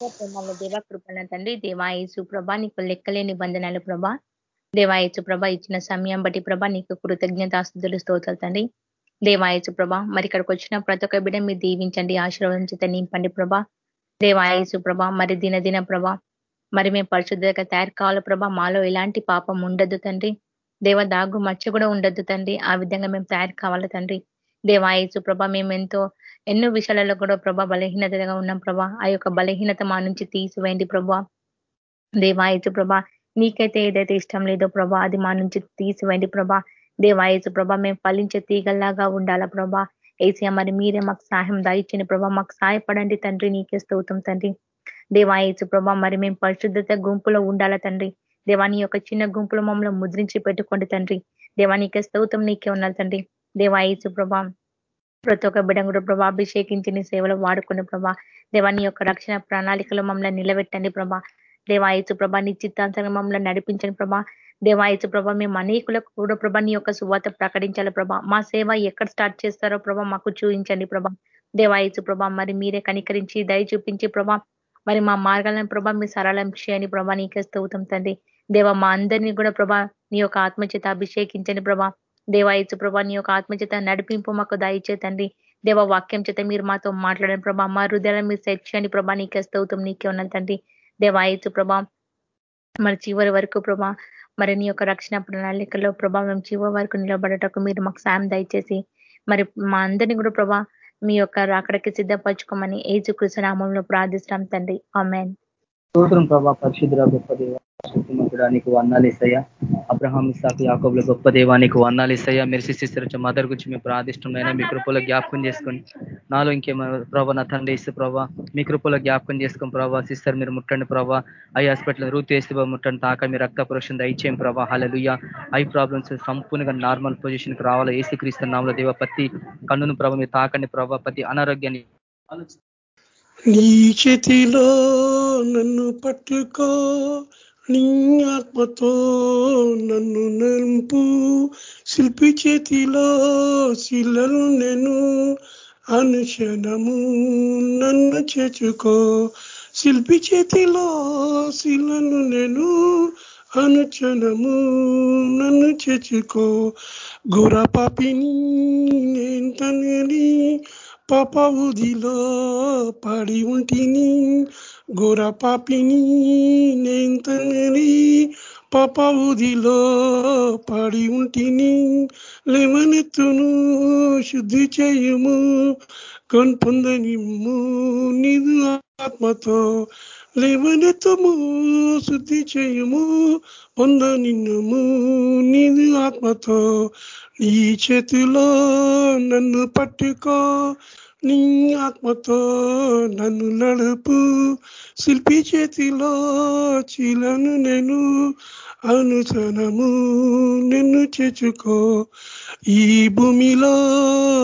ప్రేమల దేవ కృపణ తండ్రి దేవాయసు ప్రభ నీకు లెక్కలేని బంధనాలు ప్రభ. దేవాయచు ప్రభ ఇచ్చిన సమయం బట్టి ప్రభ నీకు కృతజ్ఞతాస్తుతులు స్తోతాలు తండ్రి. దేవాయచు ప్రభ మరి ఇక్కడికి వచ్చిన ప్రతి ఒక్క బిడ్డ మీరు దీవించండి ఆశీర్వదించి నింపండి ప్రభ. దేవాయసు ప్రభ మరి దినదిన ప్రభ మరి మేము పరిశుద్ధంగా తయారు కావాలి ప్రభ. మాలో ఎలాంటి పాపం ఉండద్దు తండ్రి. దేవ దాగు మచ్చ కూడా ఉండద్దు తండ్రి. ఆ విధంగా మేము తయారు కావాలి తండ్రి. దేవాయసు ప్రభ మేము ఎంతో ఎన్నో విషయాలలో కూడా ప్రభా బలహీనతగా ఉన్నాం ప్రభా. ఆ యొక్క బలహీనత మా నుంచి తీసివేయండి ప్రభా. దేవాయచు ప్రభా నీకైతే ఏదైతే ఇష్టం లేదో ప్రభా అది మా నుంచి తీసివేయండి ప్రభా. దేవాయచు ప్రభా మేము ఫలించే తీగల్లాగా ఉండాలా ప్రభా. ఏసియా మరి మీరే మాకు సహాయం దాయిచ్చిన ప్రభా. మాకు సహాయపడండి తండ్రి నీకే స్తోత్రం తండ్రి. దేవాయచు ప్రభా మరి మేము పరిశుద్ధత గుంపులో ఉండాలా తండ్రి. దేవాని యొక్క చిన్న గుంపులో మమ్మల్ని ముద్రించి పెట్టుకోండి తండ్రి. దేవానికే స్తోత్రం నీకే ఉండాలి తండ్రి. దేవాయచు ప్రభా ప్రతి ఒక్క బిడ్డ కూడా ప్రభా అభిషేకించి నీ సేవలు వాడుకునే ప్రభా దేవాని యొక్క రక్షణ ప్రణాళికలో మమ్మల్ని నిలబెట్టండి ప్రభా. దేవాయచు ప్రభా నీ చిత్తాంతరంగా మమ్మల్ని నడిపించండి ప్రభా. దేవాయచు ప్రభా మేము అనేకులకు కూడా ప్రభా నీ యొక్క సువాత ప్రకటించాలి ప్రభా. మా సేవ ఎక్కడ స్టార్ట్ చేస్తారో ప్రభా మాకు చూపించండి ప్రభా. దేవాయచు ప్రభా మరి మీరే కనికరించి దయ చూపించి ప్రభా మరి మా మార్గాలను ప్రభా మీ సరళం చేయని ప్రభా నీకే స్తవుతాం తండ్రి. దేవ మా అందరినీ కూడా ప్రభా నీ యొక్క ఆత్మచేత అభిషేకించండి ప్రభా. దేవాయచు ప్రభా నీ యొక్క ఆత్మచేత నడిపింపు మాకు దయచేతండి దేవ వాక్యం చేత మీరు మాతో మాట్లాడండి ప్రభా. మా హృదయాలను మీరు సెట్ చేయండి ప్రభా. నీకే స్తవుతం నీకే ఉన్న తండ్రి. దేవాయచు ప్రభా మరి చివరి వరకు ప్రభా మరి నీ యొక్క రక్షణ ప్రణాళికలో ప్రభా మేము చివరి వరకు నిలబడటకు మీరు మాకు సాయం దయచేసి మరి మా అందరినీ కూడా ప్రభా మీ యొక్క అక్కడికి సిద్ధపరచుకోమని ఏజు కృష్ణనామంలో ప్రార్థిస్తాం తండ్రి. ఆమెన్. ప్రభా పరిశుద్ధ గొప్ప దేవ. నీకు వందాలు ఇస్తాయా అబ్రహాం ఇసాక్ యాకబుల గొప్ప దేవానికి ఇస్తాయా మీరు శిశిస్తారు మదర్ గురించి మేము ప్రార్థిష్టమైన మీ కృపలో జ్ఞాపకం చేసుకొని నాలో ఇంకేమో ప్రభా నా తండ్రి ఇస్తే ప్రభా మీ కృపలో జ్ఞాపకం చేసుకుని ప్రభా సిస్టర్ మీరు ముట్టండి ప్రభా. ఐ హాస్పిటల్ రూత్ వేస్తే ముట్టండి తాక మీ రక్త పురుషం దయచేయం ప్రభా. హలలుయ ఐ ప్రాబ్లమ్స్ సంపూర్ణంగా నార్మల్ పొజిషన్కి రావాలా? ఏసు నామల దేవ ప్రతి కన్నును ప్రభా మీరు తాకండి ప్రభా. ప్రతి అనారోగ్యాన్ని నీ చేతిలో నన్ను పట్టుకో. నీ ఆత్మతో నన్ను నింపు. శిల్పి చేతిలో శిలను నేను అనుక్షణము నన్ను చేచుకో శిల్పి చేతిలో శిలను నేను అనుచనము నన్ను చేచుకో గుర పాపిని నేను పాప పాపవుదిలో పడి ఉంటిని గుర పాపిని నేంతని పాప పాపవుదిలో పడి ఉంటిని లేవనెత్తును శుద్ధి చేయుము కన్పొందనిమ్ము నిదు ఆత్మతో లేవనెత్తము శుద్ధి చేయుము పొంద నిన్నుము నీది ఆత్మతో నీ చేతిలో నన్ను పట్టుకో నీ ఆత్మతో నన్ను నడుపు. శిల్పి చేతిలో చీలను నేను అనుసనము. నిన్ను చేచుకో ఈ భూమిలో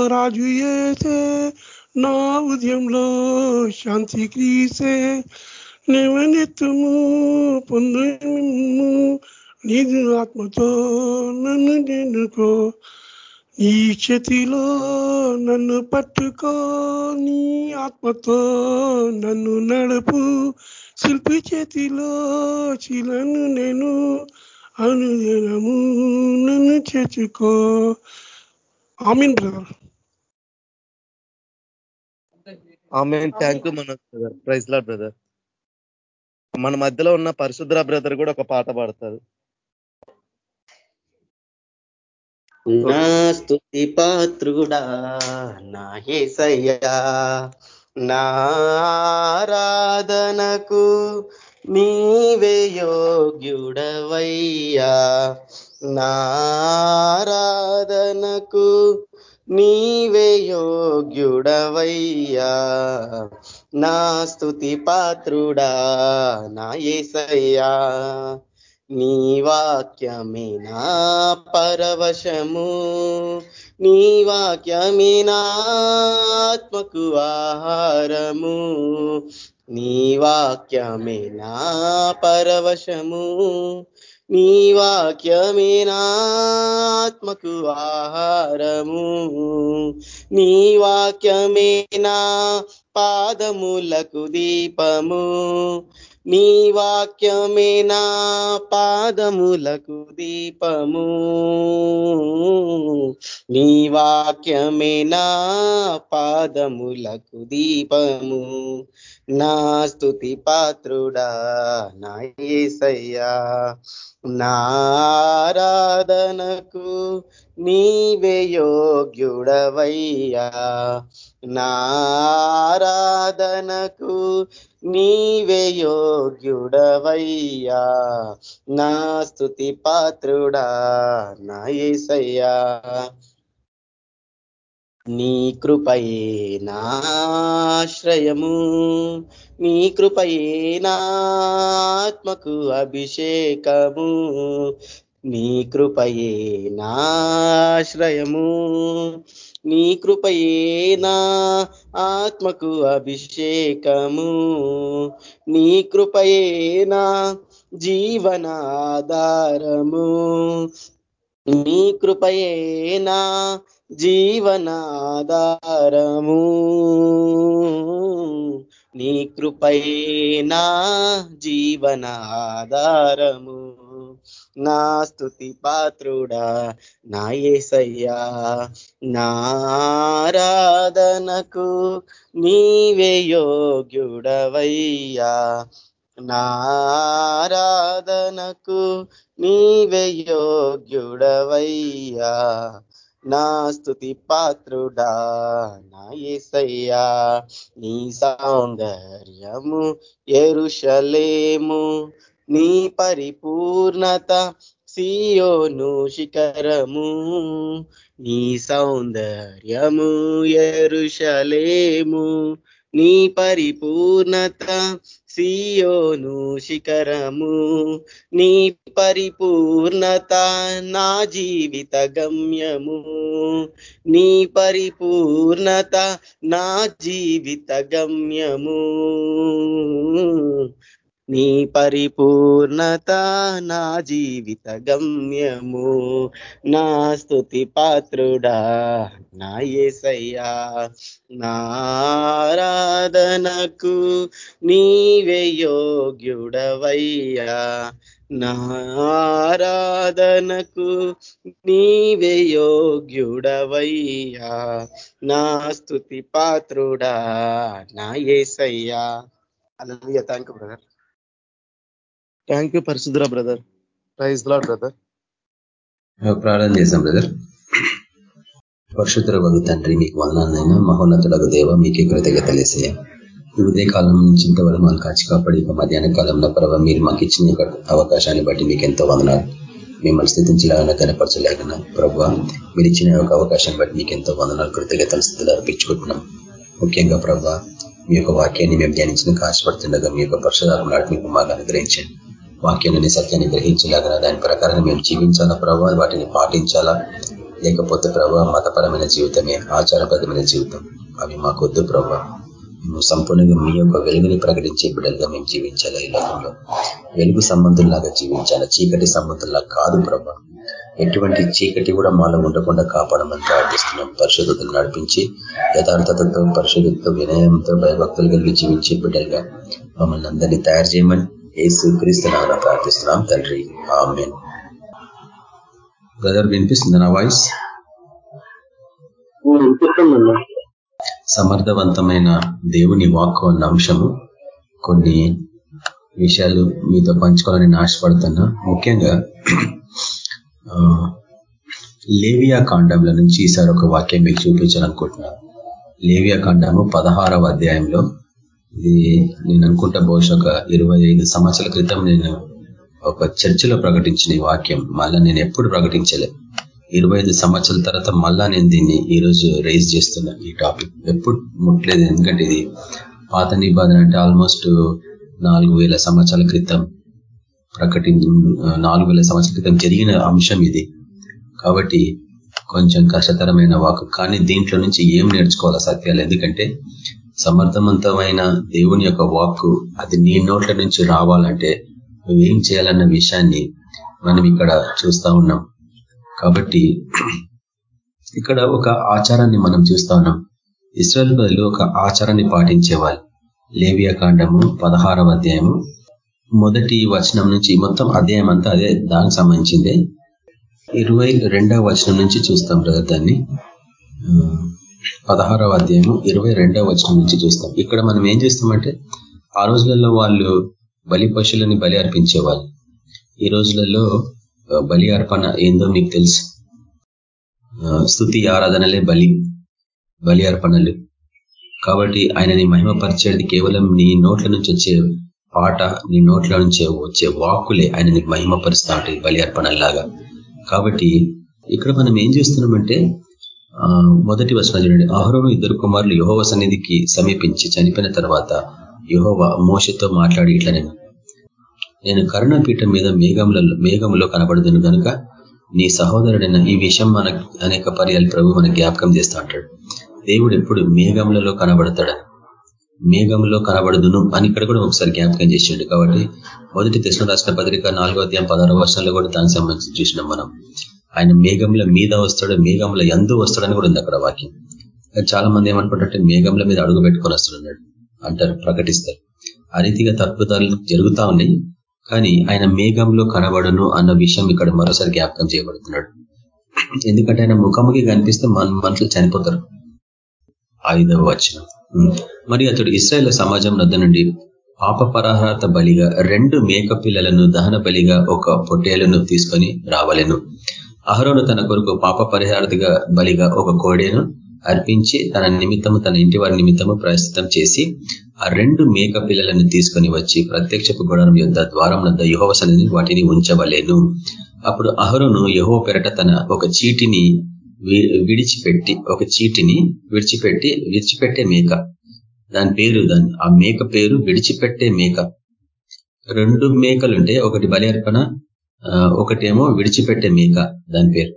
రాజు ఏసే నా ఉదయంలో శాంతి క్రీసే. నెవనెత్తుము పొందు నీది ఆత్మతో నన్ను నేనుకో ఈ చేతిలో నన్ను పట్టుకో నీ ఆత్మతో నన్ను నడుపు. శిల్పి చేతిలో చిలను నేను అనుదినము నన్ను చేర్చుకో. Amen brother. Amen. Thank you మన బ్రదర్. ప్రైజ్ లాడ్ బ్రదర్ మన మధ్యలో ఉన్న పరిశుద్ర బ్రదర్ కూడా ఒక పాట పాడతారు. నా స్థుతి పాత్రుడా నా ఏసయ్యా నారాధనకు నీవే యోగ్యుడవయ్యా. నారాధనకు నీవే యోగ్యుడవయ్యా. నా స్థుతి పాత్రుడా నా ఏసయ్యా. నీ వాక్యమే నా పరవశము. నీ వాక్యమే ఆత్మకు ఆహారము. నీ వాక్యమే నా పరవశము. నీ వాక్యమే నాత్మకు ఆహారము. నీ వాక్యమే నా పాదములకు దీపము. నీ వాక్యమే నా పాదములకు దీపము. నీ వాక్యమే నా పాదములకు దీపము. నా స్థుతి పాత్రుడా నా ఏసయ్యా. నారాధనకు నీవే యోగ్యుడవయ్యా. నారాధనకు నీవే యోగ్యుడవయ్యా. నా స్థుతి పాత్రుడా నా ఏసయ్యా. నీ కృపయే నాశ్రయము నీ కృపయే నాత్మకు అభిషేకము. నీ కృపయే నాశ్రయము నీ కృపయే నా ఆత్మకు అభిషేకము. నీ కృపయే నా జీవనాధారము. నీ కృపయే నా జీవనాధారము. నీ కృపైనా జీవనాధారము. నా స్థుతి పాత్రుడా నా ఏసయ్యా నారాధనకు నీవే యోగ్యుడవయ్యా. నారాధనకు నీవే యోగ్యుడవయ్యా. నా స్థుతి పాత్రుడా నా ఏసయ్యా నీ సౌందర్యము ఎరుషలేము. నీ పరిపూర్ణత సియోను శిఖరము. నీ సౌందర్యము ఎరుషలేము. నీ పరిపూర్ణత సియోను శిఖరము నీ పరిపూర్ణత నా జీవిత గమ్యము. నీ పరిపూర్ణత నా జీవిత గమ్యము. నీ పరిపూర్ణత నా జీవిత గమ్యము. నా స్థుతి పాత్రుడా నా ఏసయ్యా. నారాధనకు నీవే యోగ్యుడవయ్యా. నారాధనకు నీవే యోగ్యుడవయ్యా. నా స్థుతి పాత్రుడా నా ఏసయ్యా. అలా thank you brother thank you పరిశుద్ర బ్రదర్ ప్రైజ్ లాడ్ బ్రదర్ ప్రార్థన చేశాం బ్రదర్ పరశుద్ర వగు తండ్రి మీకు వందనైనా మహోన్నతులకు దేవ మీకే కృతజ్ఞతలేసయ్యా. ఈ ఉదయ కాలం నుంచి ఇంతవరకు మనం కాచి కాపాడి ఇక మధ్యాహ్న కాలంలో ప్రభావ మీరు మాకు ఇచ్చిన అవకాశాన్ని బట్టి మీకు ఎంతో వందనాలు. మిమ్మల్ని స్థితించలేకనా కనపరచలేకనా ప్రభావ మీరు ఇచ్చిన ఒక అవకాశాన్ని బట్టి మీకు ఎంతో వందనాలు కృతజ్ఞతల స్థితిలో అర్పించుకుంటున్నాం. ముఖ్యంగా ప్రభావ మీ యొక్క వాక్యాన్ని మేము ధ్యానించిన ఆశపడుతుండగా మీ యొక్క పరశురాత్మ నాటి మీకు మాకు అనుగ్రహించండి. వాక్యాన్ని సత్యాన్ని గ్రహించలాగా దాని ప్రకారం మేము జీవించాలా ప్రభావ వాటిని పాటించాలా? లేకపోతే ప్రభావ మతపరమైన జీవితమే ఆచారబద్ధమైన జీవితం. అవి మాకొద్దు ప్రభావ మేము సంపూర్ణంగా మీ యొక్క వెలుగుని ప్రకటించే బిడ్డలుగా మేము జీవించాలా ఈ లోకంలో? వెలుగు సంబంధుల్లాగా జీవించాలా? చీకటి సంబంధుల్లా కాదు ప్రభా. ఎటువంటి చీకటి కూడా మాలో ఉండకుండా కాపాడమని ప్రార్థిస్తున్నాం. పరిశుద్ధతను నడిపించి యథార్థతతో పరిశుద్ధతో వినయంతో భయభక్తులు కలిగి జీవించే బిడ్డలుగా మమ్మల్ని అందరినీ తయారు చేయమని ఏసు క్రీస్తున్నా ప్రార్థిస్తున్నాం తండ్రి. ఆమెన్. బ్రదర్ వినిపిస్తుంది నా వాయిస్? సమర్థవంతమైన దేవుని వాక్కు అన్న అంశము. కొన్ని విషయాలు మీతో పంచుకోవాలని ఆశపడుతున్నా. ముఖ్యంగా లేవియా కాండంల నుంచి ఈసారి ఒక వాక్యం మీకు చూపించాలనుకుంటున్నా లేవియా కాండము పదహారవ అధ్యాయంలో ఇది నేను అనుకుంటా బహుశా ఒక ఇరవై ఐదు సంవత్సరాల క్రితం నేను ఒక చర్చిలో ప్రకటించిన ఈ వాక్యం. మళ్ళా నేను ఎప్పుడు ప్రకటించలే. ఇరవై ఐదు సంవత్సరాల తర్వాత మళ్ళా నేను దీన్ని ఈ రోజు చేస్తున్నా ఈ టాపిక్. ఎప్పుడు ముట్టలేదు ఎందుకంటే ఇది పాత నిబంధన అంటే ఆల్మోస్ట్ నాలుగు వేల సంవత్సరాల క్రితం ప్రకటి నాలుగు వేల సంవత్సరాల క్రితం జరిగిన అంశం ఇది. కాబట్టి కొంచెం కష్టతరమైన వాక్. కానీ దీంట్లో నుంచి ఏం నేర్చుకోవాలా సత్యాలు? ఎందుకంటే సమర్థవంతమైన దేవుని యొక్క వాక్కు అది నీ నోట్ల నుంచి రావాలంటే నువ్వేం చేయాలన్న విషయాన్ని మనం ఇక్కడ చూస్తా ఉన్నాం. కాబట్టి ఇక్కడ ఒక ఆచారాన్ని మనం చూస్తా ఉన్నాం. ఇస్రాయల్ బదులు ఒక ఆచారాన్ని పాటించేవాళ్ళు లేవియా కాండము పదహారవ అధ్యాయము మొదటి వచనం నుంచి మొత్తం అధ్యాయం అంతా అదే దానికి సంబంధించిందే. ఇరవై రెండవ వచనం నుంచి చూస్తాం బ్రదర్ దాన్ని. పదహారవ అధ్యాయము ఇరవై రెండవ వచనం నుంచి చూస్తాం. ఇక్కడ మనం ఏం చేస్తామంటే ఆ రోజులలో వాళ్ళు బలి పశువులని బలి అర్పించేవాళ్ళు. ఈ రోజులలో బలి అర్పణ ఏందో మీకు తెలుసు. స్థుతి ఆరాధనలే బలి బలి అర్పణలు. కాబట్టి ఆయనని మహిమపరిచేది కేవలం నీ నోట్ల నుంచి వచ్చే పాట నీ నోట్ల నుంచి వచ్చే వాక్కులే ఆయనని మహిమపరుస్తూ ఉంటాయి బలి అర్పణలాగా కాబట్టి ఇక్కడ మనం ఏం చేస్తున్నామంటే మొదటి వచనం చూడండి అహరోను ఇద్దరు కుమారులు యహోవ సన్నిధికి సమీపించి చనిపోయిన తర్వాత యహోవ మోసతో మాట్లాడి ఇట్లా నేను నేను కరుణపీఠం మీద మేఘంలో మేఘంలో కనబడుదును కనుక నీ సహోదరుడైన ఈ విషయం మన అనేక పర్యాలు ప్రభు మన జ్ఞాపకం చేస్తూ అంటాడు. దేవుడు ఎప్పుడు మేఘంలలో కనబడతాడు మేఘంలో కనబడదును అని ఇక్కడ కూడా ఒకసారి జ్ఞాపకం చేసిండు కాబట్టి మొదటి తెచ్చిన రాసిన పత్రిక నాలుగో అధ్యాయం పదహారు వర్షాల్లో కూడా దానికి సంబంధించి చూసినాం మనం. ఆయన మేఘంల మీద వస్తాడు మేఘంల ఎందు వస్తాడని కూడా ఉంది అక్కడ వాక్యం. చాలా మంది ఏమనుకుంటే మేఘంల మీద అడుగు పెట్టుకొని వస్తున్నాడు అంటారు ప్రకటిస్తారు. ఆ రీతిగా తత్పుతాలు జరుగుతా ఉన్నాయి. కానీ ఆయన మేఘంలో కనబడను అన్న విషయం ఇక్కడ మరోసారి జ్ఞాపకం చేయబడుతున్నాడు. ఎందుకంటే ఆయన ముఖముఖి కనిపిస్తే మన మనుషులు చనిపోతారు. ఐదవ వచనం. మరి అతడు ఇస్రాయేల్ సమాజం నద్ద నుండి పాప పరాహారత బలిగా రెండు మేక పిల్లలను దహన బలిగా ఒక పొట్టేలను తీసుకొని రావలెను. అహరోను తన కొరకు పాప పరిహారతగా బలిగా ఒక కోడేను అర్పించి తన నిమిత్తము తన ఇంటి వారి నిమిత్తము ప్రస్తుతం చేసి ఆ రెండు మేక పిల్లలను తీసుకొని వచ్చి ప్రత్యక్షపు గుణం యొక్క ద్వారం వద్ద యుహోవసని వాటిని ఉంచవలేను. అప్పుడు అహరోను యహో పెరట తన ఒక చీటిని విడిచిపెట్టి ఒక చీటిని విడిచిపెట్టి విడిచిపెట్టే మేక. దాని పేరు దాని ఆ మేక పేరు విడిచిపెట్టే మేక. రెండు మేకలుంటే ఒకటి బలి అర్పణ ఒకటేమో విడిచిపెట్టే మేక దాని పేరు.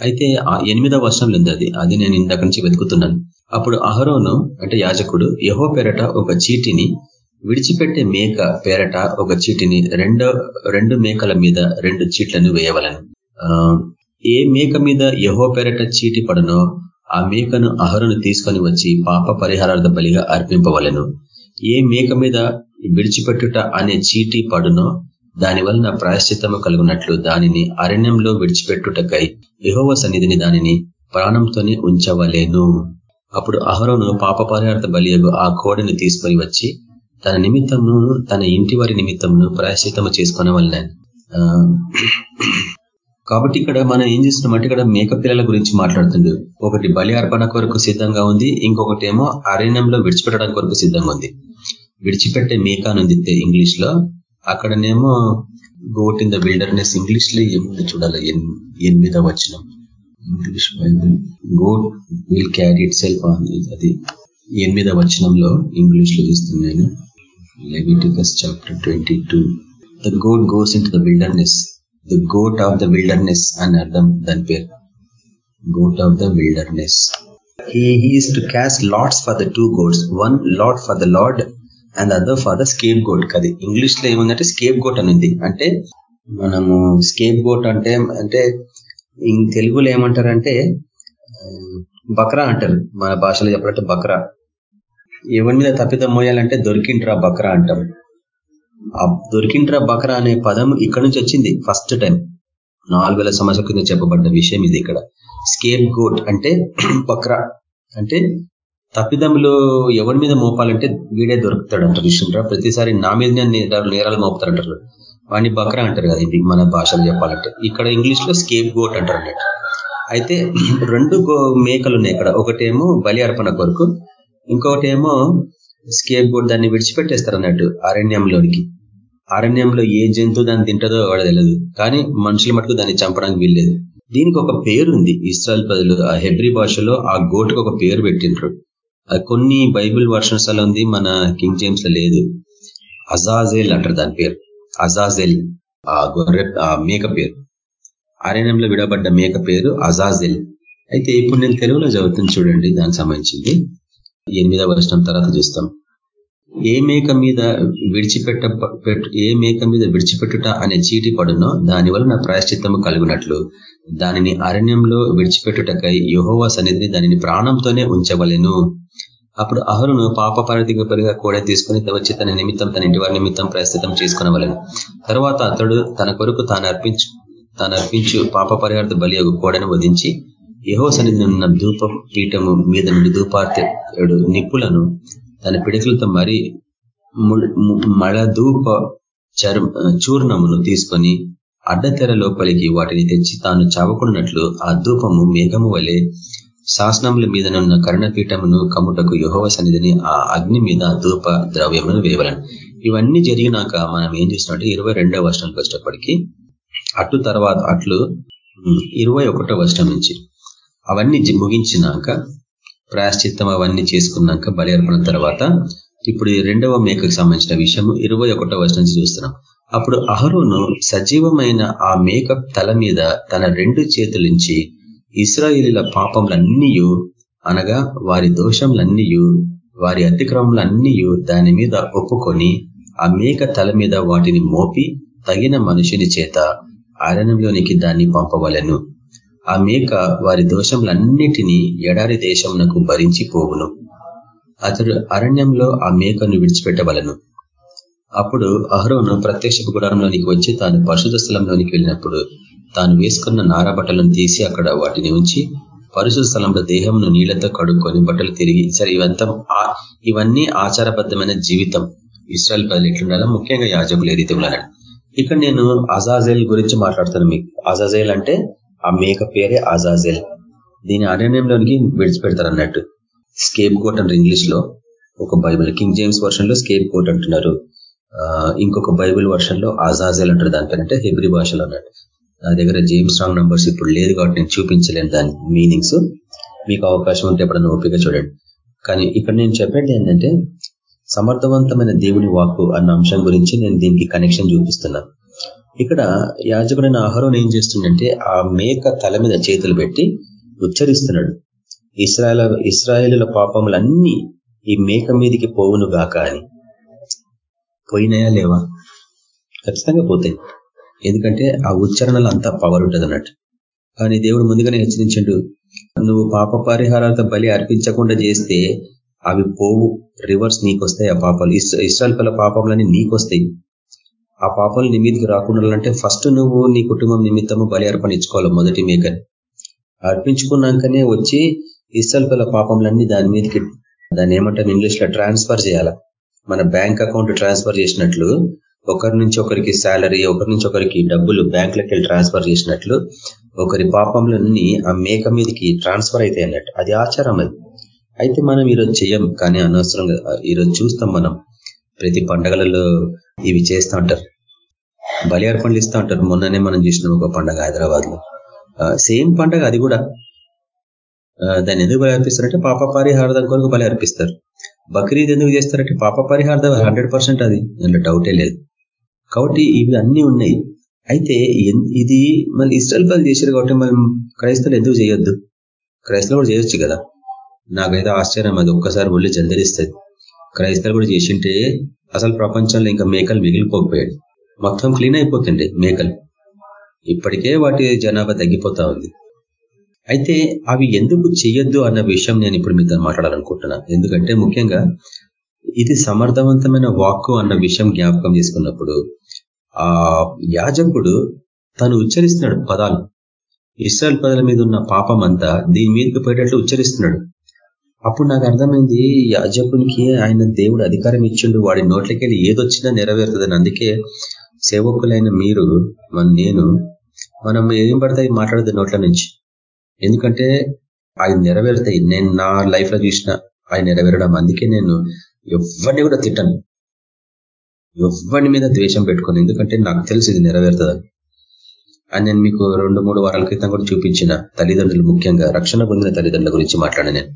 అయితే ఎనిమిదవ వర్షంలో ఉంది అది. అది నేను ఇందాక నుంచి వెతుకుతున్నాను. అప్పుడు అహరోను అంటే యాజకుడు యహో పేరట ఒక చీటిని విడిచిపెట్టే మేక పేరట ఒక చీటిని రెండో రెండు మేకల మీద రెండు చీట్లను వేయవలను. ఏ మేక మీద యహో పేరట చీటి పడనో ఆ మేకను అహరును తీసుకొని వచ్చి పాప పరిహారార్థ బలిగా అర్పింపవలను. ఏ మేక మీద విడిచిపెట్టుట అనే చీటి పడునో దాని వలన ప్రాయశ్చిత్తము కలుగునట్లు దానిని అరణ్యంలో విడిచిపెట్టుటకై యహోవ సన్నిధిని దానిని ప్రాణంతోనే ఉంచవలేను. అప్పుడు అహరోను పాప పరిహార్థ బలియగు ఆ కోడిని తీసుకొని వచ్చి తన నిమిత్తము తన ఇంటి వారి నిమిత్తమును ప్రాయశ్చిత్తము చేసుకునే వలన కాబట్టి ఇక్కడ మనం ఏం చేస్తున్నామంటే ఇక్కడ మేక పిల్లల గురించి మాట్లాడుతుండ్రు. ఒకటి బలి అర్పణ కొరకు సిద్ధంగా ఉంది ఇంకొకటి ఏమో అరణ్యంలో విడిచిపెట్టడానికి కొరకు సిద్ధంగా ఉంది. విడిచిపెట్టే మేక అనుంది ఇంగ్లీష్లో అక్కడనేమో గోట్ ఇన్ ద విల్డర్నెస్ ఇంగ్లీష్లో ఏముంది చూడాలి? ఎనిమిదవ వచ్చిన English Bible goat will carry itself అది ఎనిమిదవ వచనంలో ఇంగ్లీష్లో చూస్తుంది నేను Leviticus chapter twenty two the goat goes in the wilderness the goat of the wilderness అని అర్థం దాని పేరు. Goat of the wilderness he he's to cast lots for the two goats one lot for the lord and other for the scapegoat అది ఇంగ్లీష్లో ఏముందంటే scape goat అని అంటే మనము స్కేప్ గోట్ అంటే అంటే తెలుగులో ఏమంటారంటే బక్రా అంటారు. మన భాషలో చెప్పాలంటే బక్రా. ఎవరి మీద తప్పిదం మోయాలంటే దొరికింట్రా బక్రా అంటారు. ఆ దొరికింట్రా బక్రా అనే పదం ఇక్కడ నుంచి వచ్చింది ఫస్ట్ టైం నాలుగు వేల సంవత్సరాల కింద చెప్పబడ్డ విషయం ఇది ఇక్కడ. స్కేప్ గోట్ అంటే బక్రా. అంటే తప్పిదములు ఎవరి మీద మోపాలంటే వీడే దొరుకుతాడు అంటారు విషయంలో ప్రతిసారి నా మీద నేరాలు మోపుతారు అంటారు వాడిని బక్రా అంటారు కదా ఇది మన భాషలో చెప్పాలంటే. ఇక్కడ ఇంగ్లీష్లో స్కేప్ గోట్ అంటారు అన్నట్టు అయితే రెండు మేకలు ఉన్నాయి ఇక్కడ. ఒకటేమో బలి అర్పణ కొరకు ఇంకొకటేమో స్కేప్ గోట్ దాన్ని విడిచిపెట్టేస్తారు అన్నట్టు అరణ్యంలోనికి. అరణ్యంలో ఏ జంతువు దాన్ని తింటదో వాడు తెలియదు కానీ మనుషుల మటుకు దాన్ని చంపడానికి వీల్లేదు. దీనికి ఒక పేరు ఉంది ఇస్రాయల్ ప్రజలు ఆ హెబ్రి భాషలో ఆ గోటుకు ఒక పేరు పెట్టిండ్రు. కొన్ని బైబిల్ వర్షన్స్ అలా ఉంది మన కింగ్ జేమ్స్లో లేదు. అజాజేల్ అంటారు దాని పేరు. అజాజెల్ ఆ గొర్రె ఆ మేక పేరు. అరణ్యంలో విడబడ్డ మేక పేరు అజాజెల్. అయితే ఇప్పుడు నేను తెలుగులో చదువుతుంది చూడండి దానికి సంబంధించింది. ఎనిమిదవ వర్షం తర్వాత చూస్తాం. ఏ మేక మీద విడిచిపెట్ట ఏ మేక మీద విడిచిపెట్టుట అనే చీటి పడునో దాని వలన ప్రాయశ్చిత్తము కలుగునట్లు. దానిని అరణ్యంలో విడిచిపెట్టుటకై యుహోవా సన్నిధిని దానిని ప్రాణంతోనే ఉంచవలెను. అప్పుడు అహరును పాప పరిధిగా కూడా తీసుకుని వచ్చి తన నిమిత్తం తన ఇంటి వారి నిమిత్తం ప్రస్తుతం చేసుకునవలను. తర్వాత అతడు తన కొరకు తాను అర్పించు తాను అర్పించు పాప పరిహార్థ బలి కోడను వధించి యహో సన్నిధి ఉన్న ధూప పీఠము మీద నుండి ధూపార్తెడు నిప్పులను తన పిడకలతో మరి మళధూప చూర్ణమును తీసుకొని అడ్డతెర లోపలికి వాటిని తెచ్చి తాను చావకున్నట్లు ఆ ధూపము మేఘము వలె శాసనముల మీదనున్న కరుణపీఠమును కముటకు యుహోవ సన్నిధిని ఆ అగ్ని మీద ధూప ద్రవ్యమును వేయవలను ఇవన్నీ జరిగినాక మనం ఏం చేసినట్టు ఇరవై రెండవ వర్షంకి వచ్చేటప్పటికి అటు తర్వాత అట్లు ఇరవై ఒకటో వర్షం నుంచి అవన్నీ ముగించినాక ప్రాయశ్చిత్తం అవన్నీ చేసుకున్నాక బలి అర్పణ తర్వాత ఇప్పుడు రెండవ మేకకు సంబంధించిన విషయము ఇరవై ఒకటో వర్షం నుంచి చూస్తున్నాం. అప్పుడు అహరోను సజీవమైన ఆ మేక తల మీద తన రెండు చేతులుంచి ఇస్రాయేలీల పాపములన్నీయు అనగా వారి దోషములన్నీయు వారి అతిక్రమములన్నీయు దాని మీద ఒప్పుకొని ఆ మేక తల మీద వాటిని మోపి తగిన మనుషుని చేత అరణ్యంలోనికి దాన్ని పంపవలను. ఆ మేక వారి దోషములన్నిటినీ ఎడారి దేశమునకు భరించి పోవును. అతడు అరణ్యంలో ఆ మేకను విడిచిపెట్టవలను. అప్పుడు అహరోను ప్రత్యక్ష గుడారంలోనికి వచ్చి తాను పరిశుధ స్థలంలోనికి వెళ్ళినప్పుడు తాను వేసుకున్న నారబట్టలను తీసి అక్కడ వాటిని ఉంచి పరిశుధ స్థలంలో దేహంను నీళ్ళతో కడుక్కొని బట్టలు తిరిగి సరే ఇవంతా ఇవన్నీ ఆచారబద్ధమైన జీవితం. ఇస్రాయల్ ప్రజలు ఎట్లుండాలా ముఖ్యంగా యాజకులు ఏ రీతి ఇక్కడ నేను అజాజేల్ గురించి మాట్లాడుతాను మీకు. అజాజేల్ అంటే ఆ మేక పేరే అజాజేల్. దీని అరణ్యంలోనికి విడిచిపెడతారు అన్నట్టు. స్కేప్ కోట్ అంటారు ఇంగ్లీష్లో. ఒక బైబిల్ కింగ్ జేమ్స్ వర్షన్లో స్కేప్ కోట్ అంటున్నారు. ఇంకొక బైబిల్ వర్షన్లో అజాజేల్ అంటారు. దానిపైన అంటే హెబ్రి భాషలో అన్నట్టు. నా దగ్గర జేమ్స్ రాంగ్ నంబర్స్ ఇప్పుడు లేదు కాబట్టి నేను చూపించలేను దాని మీనింగ్స్ మీకు అవకాశం ఉంటే ఎప్పుడన్నా ఓపిక చూడండి. కానీ ఇక్కడ నేను చెప్పేది ఏంటంటే సమర్థవంతమైన దేవుని వాక్కు అన్న అంశం గురించి నేను దీనికి కనెక్షన్ చూపిస్తున్నా. ఇక్కడ యాజకుడైన ఆహారం ఏం చేస్తుండంటే ఆ మేక తల మీద చేతులు పెట్టి ఉచ్చరిస్తున్నాడు. ఇస్రాయల ఇస్రాయేలుల పాపములన్నీ ఈ మేక మీదికి పోవును గాక అని. పోయినాయా లేవా? ఖచ్చితంగా పోతాయి. ఎందుకంటే ఆ ఉచ్చారణలో అంతా పవర్ ఉంటుంది అన్నట్టు కానీ దేవుడు ముందుగానే హెచ్చరించండు నువ్వు పాప పరిహారాలతో బలి అర్పించకుండా చేస్తే అవి పోవు రివర్స్ నీకు వస్తాయి ఆ పాపాలు ఇస్రాయల్ పిల్ల పాపములన్నీ నీకు వస్తాయి ఆ పాపాలు నీ మీదకి రాకుండా అంటే ఫస్ట్ నువ్వు నీ కుటుంబం నిమిత్తము బలి అర్పణ ఇచ్చుకోవాలి మొదటి మేకని. అర్పించుకున్నాకనే వచ్చి ఇస్రాయల్ పిల్ల పాపములన్నీ దాని మీదకి దాన్ని ఏమంటారు ఇంగ్లీష్లో ట్రాన్స్ఫర్ చేయాలా. మన బ్యాంక్ అకౌంట్ ట్రాన్స్ఫర్ చేసినట్లు ఒకరి నుంచి ఒకరికి శాలరీ ఒకరి నుంచి ఒకరికి డబ్బులు బ్యాంకులకి వెళ్ళి ట్రాన్స్ఫర్ చేసినట్లు ఒకరి పాపంలన్నీ ఆ మేక మీదకి ట్రాన్స్ఫర్ అయితే అన్నట్టు. అది ఆచారం అది. అయితే మనం ఈరోజు చెయ్యం కానీ అనవసరంగా ఈరోజు చూస్తాం మనం. ప్రతి పండగలలో ఇవి చేస్తూ ఉంటారు. బలి అర్పణలు ఇస్తూ ఉంటారు. మొన్ననే మనం చూసినాం ఒక పండగ హైదరాబాద్లో సేమ్ పండగ అది కూడా. దాన్ని ఎందుకు బలి అర్పిస్తారంటే పాప పరిహార్థం కొరకు బలి అర్పిస్తారు. బక్రీద్ ఎందుకు చేస్తారంటే పాప పరిహార్థం హండ్రెడ్ అది. అందులో డౌటే లేదు. కాబట్టి ఇవి అన్నీ ఉన్నాయి. అయితే ఇది మళ్ళీ ఇస్రాయల్ పనులు చేశారు కాబట్టి మనం క్రైస్తవులు ఎందుకు చేయొద్దు? క్రైస్తవులు కూడా చేయొచ్చు కదా. నాకైతే ఆశ్చర్యం అది ఒక్కసారి ఒళ్ళు జందరిస్తుంది క్రైస్తవులు కూడా చేసింటే అసలు ప్రపంచంలో ఇంకా మేకలు మిగిలిపోకపోయాడు మొత్తం క్లీన్ అయిపోతుండే మేకలు. ఇప్పటికే వాటి జనాభా తగ్గిపోతా ఉంది. అయితే అవి ఎందుకు చెయ్యొద్దు అన్న విషయం నేను ఇప్పుడు మీతో మాట్లాడాలనుకుంటున్నా ఎందుకంటే ముఖ్యంగా ఇది సమర్థవంతమైన వాక్కు అన్న విషయం జ్ఞాపకం చేసుకున్నప్పుడు ఆ యాజకుడు తను ఉచ్చరిస్తున్నాడు పదాలు. ఇస్రాయల్ పదాల మీద ఉన్న పాపం అంతా దీని మీదకి పోయేటట్లు ఉచ్చరిస్తున్నాడు. అప్పుడు నాకు అర్థమైంది యాజకునికి ఆయన దేవుడు అధికారం ఇచ్చిండు వాడి నోట్లకెళ్ళి ఏదొచ్చినా నెరవేరుతుందని. అందుకే సేవకులైన మీరు మన నేను మనం ఏం పడతాయి మాట్లాడదు నోట్ల నుంచి. ఎందుకంటే ఆయన నెరవేరుతాయి. నేను నా లైఫ్లో చూసిన ఆయన నెరవేరడం. అందుకే నేను ఎవరిని కూడా తిట్టను. ఎవరి మీద ద్వేషం పెట్టుకుని. ఎందుకంటే నాకు తెలిసి ఇది నెరవేరుతుందని. అని నేను మీకు రెండు మూడు వారాల క్రితం కూడా చూపించిన తల్లిదండ్రులు ముఖ్యంగా రక్షణ పొందిన తల్లిదండ్రుల గురించి మాట్లాడిన నేను.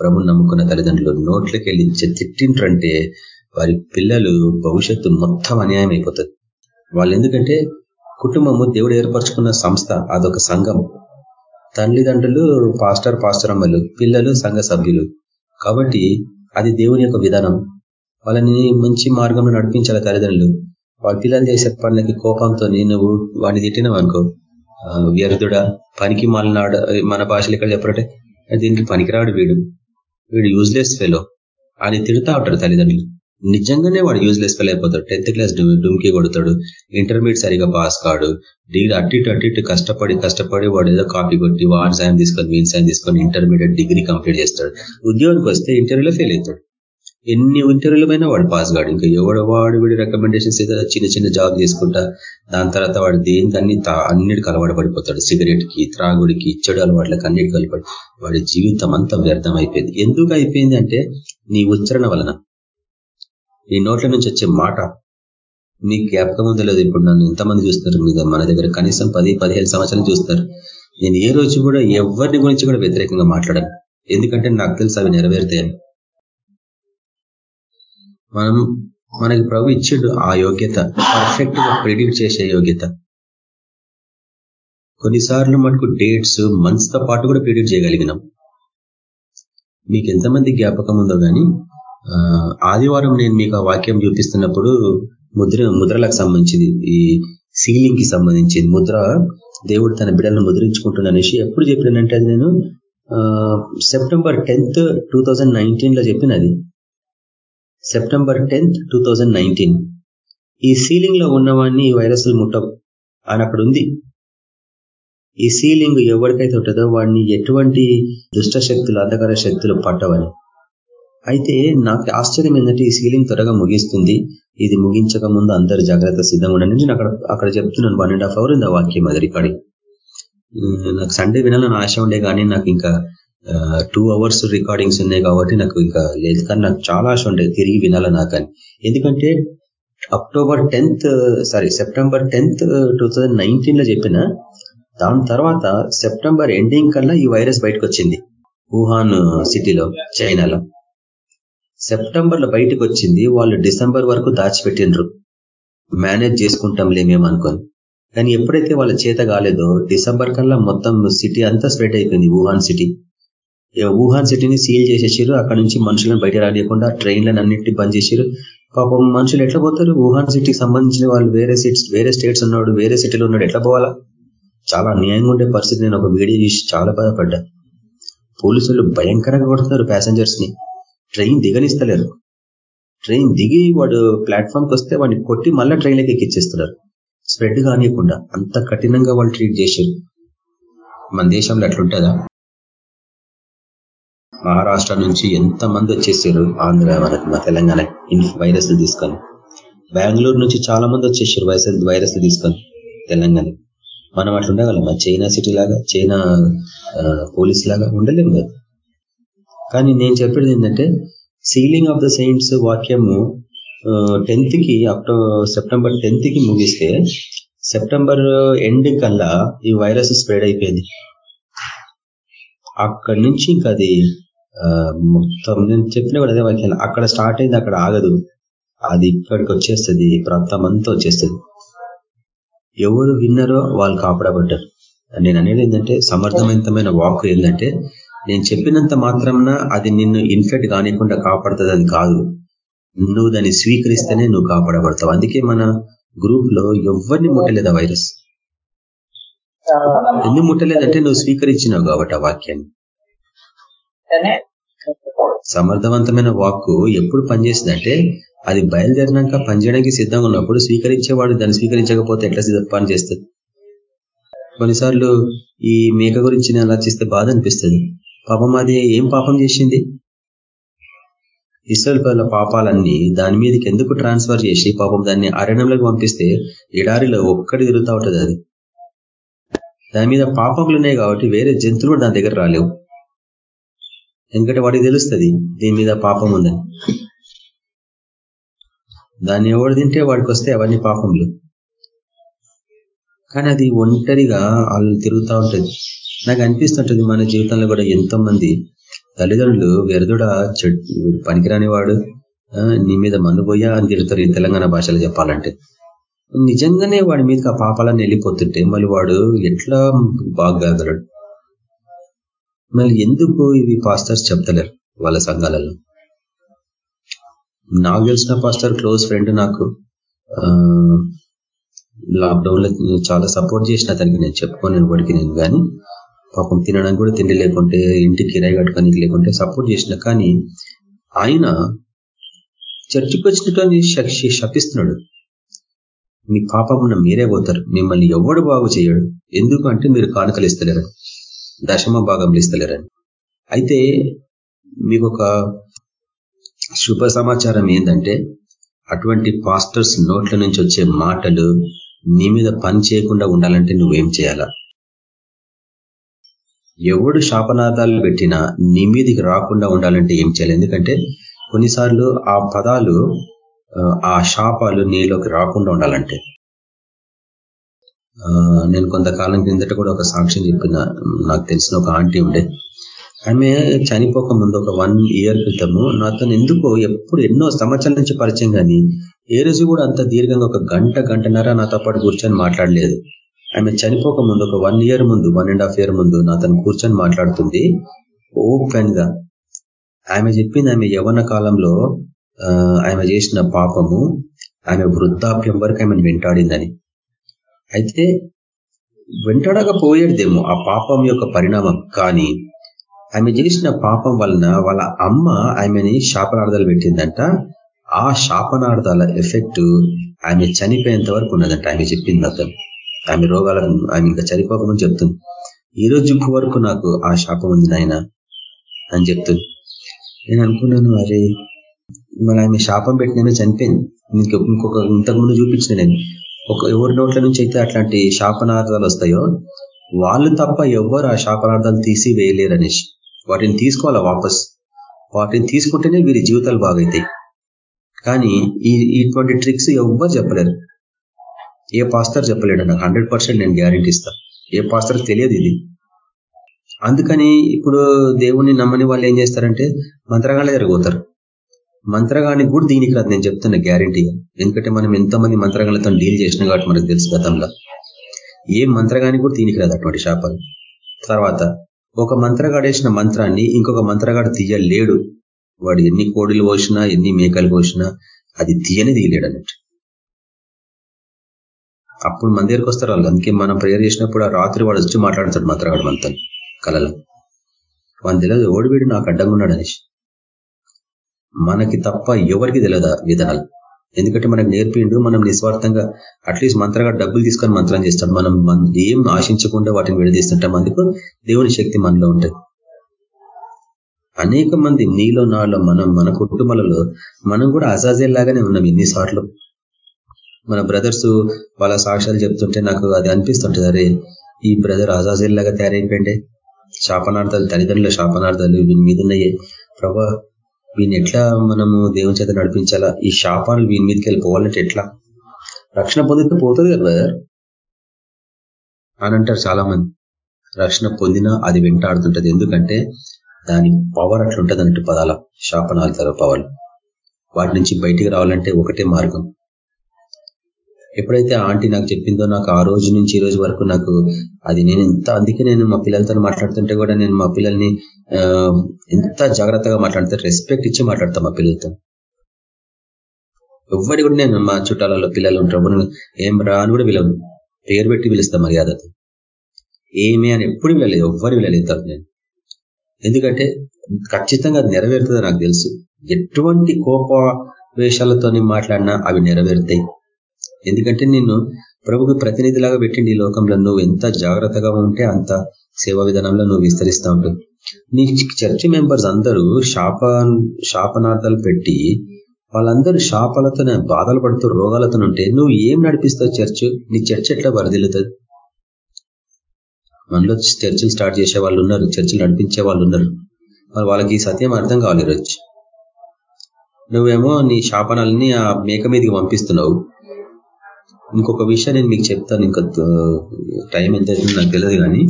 ప్రభుని నమ్ముకున్న తల్లిదండ్రులు నోట్లకి వెళ్ళి తిట్టింట్రంటే వారి పిల్లలు భవిష్యత్తు మొత్తం అన్యాయం అయిపోతుంది. వాళ్ళు ఎందుకంటే కుటుంబము దేవుడు ఏర్పరచుకున్న సంస్థ అదొక సంఘం. తల్లిదండ్రులు పాస్టర్ పాస్టర్ అమ్మలు పిల్లలు సంఘ సభ్యులు. కాబట్టి అది దేవుని యొక్క విధానం. వాళ్ళని మంచి మార్గంలో నడిపించాలి తల్లిదండ్రులు. వాళ్ళ పిల్లలు చేసే పనులకి కోపంతో నువ్వు వాడిని తిట్టినావు అనుకో. వ్యర్థుడా పనికి మాలనాడు మన భాషలు ఇక్కడ చెప్పారంటే దీనికి పనికిరాడు వీడు. వీడు యూజ్లెస్ ఫెలో అని తిడుతూ ఉంటారు తల్లిదండ్రులు. నిజంగానే వాడు యూజ్లెస్ ఫెల్ అయిపోతాడు. టెన్త్ క్లాస్ డుమ్కి కొడతాడు. ఇంటర్మీడియట్ సరిగా పాస్ కాడు. డిగ్రీ అటు ఇటు అటు ఇటు కష్టపడి కష్టపడి వాడు ఏదో కాపీ కొట్టి వాడు సాయం తీసుకొని మీన్ సాయం తీసుకొని ఇంటర్మీడియట్ డిగ్రీ కంప్లీట్ చేస్తాడు. ఉద్యోగానికి వస్తే ఇంటర్వ్యూలో ఫెయిల్ అవుతాడు. ఎన్ని ఇంటర్వ్యూల వాడు పాస్ కాడు. ఇంకా ఎవడు వాడు వీడి రికమెండేషన్స్ ఏదో చిన్న చిన్న జాబ్ చేసుకుంటా దాని తర్వాత వాడు దేనికి అన్ని అన్నిటికి అలవాటు పడిపోతాడు. సిగరెట్కి త్రాగుడికి చెడు అలవాట్లకి అన్నిటికి అలవాటు వాడి జీవితం అంతా వ్యర్థం అయిపోయింది. ఎందుకు అయిపోయింది అంటే నీ ఉచ్చరణ వలన. నీ నోట్ల నుంచి వచ్చే మాట మీకు జ్ఞాపకం ఉందో లేదు ఇప్పుడు నన్ను ఎంతమంది చూస్తారు మీద మన దగ్గర కనీసం పది పదిహేను సంవత్సరాలు చూస్తారు. నేను ఏ రోజు కూడా ఎవరిని గురించి కూడా వ్యతిరేకంగా మాట్లాడాను. ఎందుకంటే నాకు తెలుసు అవి నెరవేరుతాయని. మనం మనకి ప్రభు ఇచ్చిండు ఆ యోగ్యత పర్ఫెక్ట్గా ప్రిడిక్ట్ చేసే యోగ్యత. కొన్నిసార్లు మనకు డేట్స్ మంత్స్తో పాటు కూడా ప్రిడిక్ట్ చేయగలిగినాం. మీకు ఎంతమంది జ్ఞాపకం ఉందో కానీ ఆదివారం నేను మీకు ఆ వాక్యం చూపిస్తున్నప్పుడు ముద్ర ముద్రలకు సంబంధించింది ఈ సీలింగ్కి సంబంధించింది. ముద్ర దేవుడు తన బిడ్డలను ముద్రించుకుంటున్న అనేసి ఎప్పుడు చెప్పినానంటే అది నేను సెప్టెంబర్ టెన్త్ టూ థౌజండ్లో చెప్పినది. సెప్టెంబర్ టెన్త్ టూ ఈ సీలింగ్లో ఉన్నవాడిని ఈ వైరస్లు ముట్టవు. అని అక్కడ ఉంది. ఈ సీలింగ్ ఎవరికైతే ఉంటుందో వాడిని ఎటువంటి దుష్ట శక్తులు అంధకార శక్తులు పట్టవని. అయితే నాకు ఆశ్చర్యం ఏంటంటే ఈ సీలింగ్ త్వరగా ముగిస్తుంది. ఇది ముగించక ముందు అందరు జాగ్రత్త సిద్ధంగా ఉండండి. నేను అక్కడ అక్కడ చెప్తున్నాను వన్ అండ్ హాఫ్ అవర్ ఉంది ఆ వాక్యం అది రికార్డింగ్ నాకు సండే వినాలని ఆశ ఉండే కానీ నాకు ఇంకా టూ అవర్స్ రికార్డింగ్స్ ఉన్నాయి కాబట్టి నాకు ఇంకా లేదు కానీ నాకు చాలా ఆశ ఉండే తిరిగి వినాలి నాకు అని. ఎందుకంటే October tenth sorry September tenth two లో చెప్పిన దాని తర్వాత సెప్టెంబర్ ఎండింగ్ కల్లా ఈ వైరస్ బయటకు వచ్చింది వుహాన్ సిటీలో uh, చైనాలో సెప్టెంబర్లో బయటకు వచ్చింది వాళ్ళు డిసెంబర్ వరకు దాచిపెట్టినరు మేనేజ్ చేసుకుంటాంలే మేము అనుకోని. కానీ ఎప్పుడైతే వాళ్ళ చేత కాలేదో డిసెంబర్ కల్లా మొత్తం సిటీ అంతా స్ప్రెడ్ అయిపోయింది వుహాన్ సిటీ. వుహాన్ సిటీని సీల్ చేసేసారు అక్కడ నుంచి మనుషులను బయట రానియకుండా ట్రైన్లను అన్నింటినీ బంద్ చేశారు పాపం మనుషులు ఎట్లా పోతారు? వుహాన్ సిటీకి సంబంధించిన వాళ్ళు వేరే సిట్స్ వేరే స్టేట్స్ ఉన్నాడు వేరే సిటీలో ఉన్నాడు ఎట్లా పోవాలా? చాలా అన్యాయంగా ఉండే పరిస్థితి. నేను ఒక వీడియో చూసి చాలా బాధపడ్డా. పోలీసులు భయంకరంగా కొడుతున్నారు ప్యాసింజర్స్ని ట్రైన్ దిగనిస్తలేరు. ట్రైన్ దిగి వాడు ప్లాట్ఫామ్కి వస్తే వాడిని కొట్టి మళ్ళీ ట్రైన్లోకి ఎక్కిచ్చేస్తున్నారు. స్ప్రెడ్ కానియకుండా అంత కఠినంగా వాళ్ళు ట్రీట్ చేశారు. మన దేశంలో అట్లుంటుందా? మహారాష్ట్ర నుంచి ఎంత మంది వచ్చేసారు? ఆంధ్ర మనకు మా తెలంగాణ వైరస్లు తీసుకొని. బెంగళూరు నుంచి చాలా మంది వచ్చేసారు వైరస్ వైరస్ తీసుకొని తెలంగాణ మనం అట్లా ఉండగలం చైనా సిటీ లాగా చైనా పోలీస్ లాగా ఉండలేము కదా. కానీ నేను చెప్పేది ఏంటంటే సీలింగ్ ఆఫ్ ద సెయింట్స్ వాక్యము టెన్త్కి అక్టోబర్ సెప్టెంబర్ టెన్త్కి ముగిస్తే సెప్టెంబర్ ఎండ్ కల్లా ఈ వైరస్ స్ప్రెడ్ అయిపోయింది. అక్కడి నుంచి ఇంకా అది మొత్తం నేను చెప్పిన కూడా అదే వాక్యాలు అక్కడ స్టార్ట్ అయింది అక్కడ ఆగదు. అది ఇక్కడికి వచ్చేస్తుంది ప్రాంతం అంతా వచ్చేస్తుంది. ఎవరు విన్నారో వాళ్ళు కాపాడబడ్డారు. నేను అనేది ఏంటంటే సమర్థవంతమైన వాక్ ఏంటంటే నేను చెప్పినంత మాత్రంన అది నిన్ను ఇన్ఫెక్ట్ కానికుండా కాపాడుతుంది కాదు. నువ్వు దాన్ని స్వీకరిస్తేనే నువ్వు కాపాడబడతావు. అందుకే మన గ్రూప్లో ఎవరిని ముట్టలేదు వైరస్? ఎందుకు ముట్టలేదంటే నువ్వు స్వీకరించినావు కాబట్టి ఆ వాక్యాన్ని. సమర్థవంతమైన వాక్కు ఎప్పుడు పనిచేసిందంటే అది బయలుదేరినాక పనిచేయడానికి సిద్ధంగా ఉన్నప్పుడు స్వీకరించేవాడు దాన్ని స్వీకరించకపోతే ఎట్లా సిద్ధ పని చేస్తుంది? కొన్నిసార్లు ఈ మేక గురించి నేను ఆలోచిస్తే బాధ అనిపిస్తుంది. పాపం అది ఏం పాపం చేసింది? ఇస్రాయల్ పనుల పాపాలన్నీ దాని మీదకి ఎందుకు ట్రాన్స్ఫర్ చేసి పాపం దాన్ని అరణ్యంలోకి పంపిస్తే ఎడారిలో ఒక్కటి తిరుగుతూ ఉంటుంది అది. దాని మీద పాపములు ఉన్నాయి కాబట్టి వేరే జంతువులు దాని దగ్గర రాలేవు. ఎందుకంటే వాడికి తెలుస్తుంది దీని మీద పాపం ఉందని. దాన్ని ఎవడు తింటే వాడికి వస్తే అవన్నీ పాపములు. కానీ అది ఒంటరిగా వాళ్ళు తిరుగుతూ ఉంటుంది. నాకు అనిపిస్తుంటుంది మన జీవితంలో కూడా ఎంతో మంది తల్లిదండ్రులు వెరదుడా పనికిరాని వాడు నీ మీద మన్నుపోయా అని తిరుగుతారు ఈ తెలంగాణ భాషలో చెప్పాలంటే. నిజంగానే వాడి మీదకి ఆ పాపాలన్నీ వెళ్ళిపోతుంటే మళ్ళీ వాడు ఎట్లా బాగగలడు? మళ్ళీ ఎందుకు ఇవి పాస్టర్స్ చెప్తలేరు వాళ్ళ సంఘాలలో? నాకు తెలిసిన పాస్టర్ క్లోజ్ ఫ్రెండ్ నాకు లాక్డౌన్లో చాలా సపోర్ట్ చేసిన అతనికి నేను చెప్పుకోను వాడికి నేను కానీ పాపం తినడానికి కూడా తిండి లేకుంటే ఇంటికి కిరాయి కట్టుకోనికి లేకుంటే సపోర్ట్ చేసిన. కానీ ఆయన చర్చికి వచ్చినట్టు శపిస్తున్నాడు. మీ పాపమున్న మీరే పోతారు. మిమ్మల్ని ఎవడు బాగు చేయడు. ఎందుకంటే మీరు కానుకలు ఇస్తలేరు దశమ భాగంలో ఇస్తలేరని. అయితే మీకు ఒక శుభ సమాచారం ఏంటంటే అటువంటి పాస్టర్స్ నోట్ల నుంచి వచ్చే మాటలు నీ మీద పని చేయకుండా ఉండాలంటే నువ్వేం చేయాలా? ఎవడు శాపనార్థాలు పెట్టినా నీ మీదికి రాకుండా ఉండాలంటే ఏం చేయాలి? ఎందుకంటే కొన్నిసార్లు ఆ పదాలు ఆ శాపాలు నీలోకి రాకుండా ఉండాలంటే. నేను కొంతకాలం కిందట కూడా ఒక సాక్ష్యం చెప్పిన నాకు తెలిసిన ఒక ఆంటీ ఉండే. ఆమె చనిపోక ముందు ఒక వన్ ఇయర్ క్రితము నాతో ఎందుకో ఎప్పుడు ఎన్నో సంవత్సరాల నుంచి పరిచయం కానీ ఏ రోజు కూడా అంత దీర్ఘంగా ఒక గంట గంటన్నర నాతో పాటు కూర్చొని మాట్లాడలేదు. ఆమె చనిపోక ముందు ఒక వన్ ఇయర్ ముందు వన్ అండ్ హాఫ్ ఇయర్ ముందు నా తను కూర్చొని మాట్లాడుతుంది ఓపెన్గా ఆమె చెప్పింది ఆమె యవన కాలంలో ఆమె చేసిన పాపము ఆమె వృద్ధాప్యం వరకు ఆమెను వెంటాడిందని. అయితే వెంటాడకపోయేదేమో ఆ పాపం యొక్క పరిణామం కానీ ఆమె చేసిన పాపం వలన వాళ్ళ అమ్మ ఆమెని శాపనార్థాలు పెట్టిందంట. ఆ శాపనార్థాల ఎఫెక్ట్ ఆమె చనిపోయేంత వరకు ఉన్నదంట ఆమె చెప్పింది అతను ఆమె రోగాల ఆమె ఇంకా చనిపోకమని చెప్తుంది. ఈ రోజు వరకు నాకు ఆ శాపం ఉంది నాయన అని చెప్తుంది. నేను అనుకున్నాను అరే మన ఆమె శాపం పెట్టిన చనిపోయింది. ఇంకొక ఇంతకుముందు చూపించిన నేను. ఒక ఎవరి నోట్ల నుంచి అయితే అట్లాంటి శాపనార్థాలు వస్తాయో వాళ్ళు తప్ప ఎవరు ఆ శాపనార్థాలు తీసి వేయలేరు అనేసి వాటిని తీసుకోవాలా వాపస్? వాటిని తీసుకుంటేనే వీరి జీవితాలు బాగైతాయి. కానీ ఈ ఇటువంటి ట్రిక్స్ ఎవ్వరు చెప్పలేరు. ఏ పాస్తర్ చెప్పలేడు నాకు హండ్రెడ్ నేను గ్యారంటీ ఇస్తా. ఏ పాస్తర్ తెలియదు ఇది. అందుకని ఇప్పుడు దేవుణ్ణి నమ్మని వాళ్ళు ఏం చేస్తారంటే మంత్రగాళ్ళ జరగబోతారు మంత్రగానికి కూడా దీనికి రాదు నేను చెప్తున్నా గ్యారంటీగా ఎందుకంటే మనం ఎంతమంది మంత్రగాళ్ళతో డీల్ చేసినా కాబట్టి మనకు తెలుసు గతంలో. ఏ మంత్రగానికి కూడా దీనికి రాదు అటువంటి శాపాలు తర్వాత ఒక మంత్రగాడేసిన మంత్రాన్ని ఇంకొక మంత్రగాడు తీయలేడు. వాడు ఎన్ని కోడిలు పోసినా ఎన్ని మేకలు పోసినా అది తీయని తీయలేడు అన్నట్టు. అప్పుడు మన దగ్గరికి వస్తారు వాళ్ళు. అందుకే మనం ప్రేయర్ చేసినప్పుడు ఆ రాత్రి వాడు వచ్చి మాట్లాడతాడు మాత్రగాడు మనతో కళలో వాని తెలియదు ఓడివీడు నాకు అడ్డంగా ఉన్నాడు అనేసి. మనకి తప్ప ఎవరికి తెలియదు విధానాలు. ఎందుకంటే మనకు నేర్పిండు మనం నిస్వార్థంగా అట్లీస్ట్ మంత్రగా డబ్బులు తీసుకొని మంత్రం చేస్తాం మనం ఏం ఆశించకుండా వాటిని విడదీస్తుంటాం అందుకు దేవుని శక్తి మనలో ఉంటుంది. అనేక మంది నీలో నాలో మనం మన కుటుంబాలలో మనం కూడా అజాజేల్ లాగానే ఉన్నాం ఎన్నిసార్లు మన బ్రదర్స్ వాళ్ళ సాక్ష్యాలు చెప్తుంటే నాకు అది అనిపిస్తుంటది. అరే ఈ బ్రదర్ అజాజేల్ లాగా తయారైపోయిండే. శాపనార్థాలు తల్లిదండ్రుల శాపనార్థాలు వీని మీద ఉన్నాయే ప్రభా వీని ఎట్లా మనము దేవుని చేత నడిపించాలా? ఈ శాపాలు వీని మీదకి వెళ్ళిపోవాలంటే ఎట్లా? రక్షణ పొందితే పోతుంది కదా బ్రదర్? అని అంటారు చాలా మంది రక్షణ పొందినా అది వెంటాడుతుంటది. ఎందుకంటే దాని పవర్ అట్లుంటది అన్నట్టు పదాల శాపనార్థాల పవర్ వాటి నుంచి బయటికి రావాలంటే ఒకటే మార్గం. ఎప్పుడైతే ఆంటీ నాకు చెప్పిందో నాకు ఆ రోజు నుంచి ఈ రోజు వరకు నాకు అది నేను ఎంత అందుకే నేను మా పిల్లలతో మాట్లాడుతుంటే కూడా నేను మా పిల్లల్ని ఎంత జాగ్రత్తగా మాట్లాడితే రెస్పెక్ట్ ఇచ్చి మాట్లాడతా మా పిల్లలతో. ఎవ్వరి కూడా నేను మా చుట్టాలలో పిల్లలు ఉంటారు. ఏం రా అని కూడా పిలవను. పేరు పెట్టి పిలుస్తాం మర్యాదతో. ఏమి అని ఎప్పుడు వెళ్ళలేదు ఎవ్వరు వెళ్ళలేదు నేను. ఎందుకంటే ఖచ్చితంగా అది నెరవేరుతుందో నాకు తెలుసు. ఎటువంటి కోప వేషాలతో మాట్లాడినా అవి నెరవేరుతాయి. ఎందుకంటే నిన్ను ప్రభుకు ప్రతినిధిలాగా పెట్టిండి ఈ లోకంలో. నువ్వు ఎంత జాగ్రత్తగా ఉంటే అంత సేవా విధానంలో నువ్వు విస్తరిస్తూ ఉంటావు నీ చర్చ్ మెంబర్స్ అందరూ శాప శాపనార్థాలు పెట్టి వాళ్ళందరూ శాపాలతోనే బాధలు పడుతూ రోగాలతో ఉంటే నువ్వు ఏం నడిపిస్తావు చర్చ్? నీ చర్చ్ ఎట్లా వరదిల్లుతుంది? మనలో చర్చలు స్టార్ట్ చేసే వాళ్ళు ఉన్నారు చర్చలు నడిపించే వాళ్ళు ఉన్నారు. మరి వాళ్ళకి సత్యం అర్థం కావాలి ఈరోజు. నువ్వేమో నీ శాపనాలని ఆ మేక మీదకి పంపిస్తున్నావు. ఇంకొక విషయం నేను మీకు చెప్తాను ఇంకా టైం ఎంత అవుతుందో నాకు తెలియదు కానీ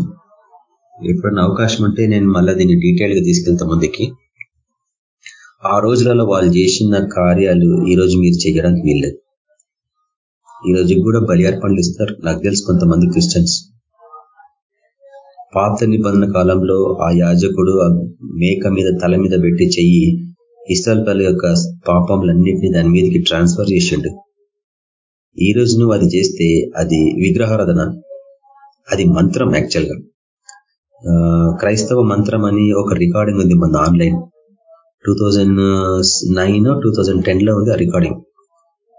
ఎప్పుడన్నా అవకాశం ఉంటే నేను మళ్ళీ దీన్ని డీటెయిల్గా తీసుకెళ్తా ముందుకి. ఆ రోజులలో వాళ్ళు చేసిన కార్యాలు ఈ రోజు మీరు చేయడానికి వీల్లేదు. ఈ కూడా బలి అర్పణలు ఇస్తారు. నాకు తెలుసు కొంతమంది క్రిస్టియన్స్. పాత నిబంధన కాలంలో ఆ యాజకుడు ఆ మేక మీద తల మీద పెట్టి చెయ్యి ఇస్రాయల్ యొక్క పాపంలన్నింటినీ దాని మీదకి ట్రాన్స్ఫర్ చేసిండు. ఈ రోజు నువ్వు అది చేస్తే అది విగ్రహారాధన అది మంత్రం యాక్చువల్గా క్రైస్తవ మంత్రం అని ఒక రికార్డింగ్ ఉంది మన online two thousand nine two thousand టెన్లో ఉంది ఆ రికార్డింగ్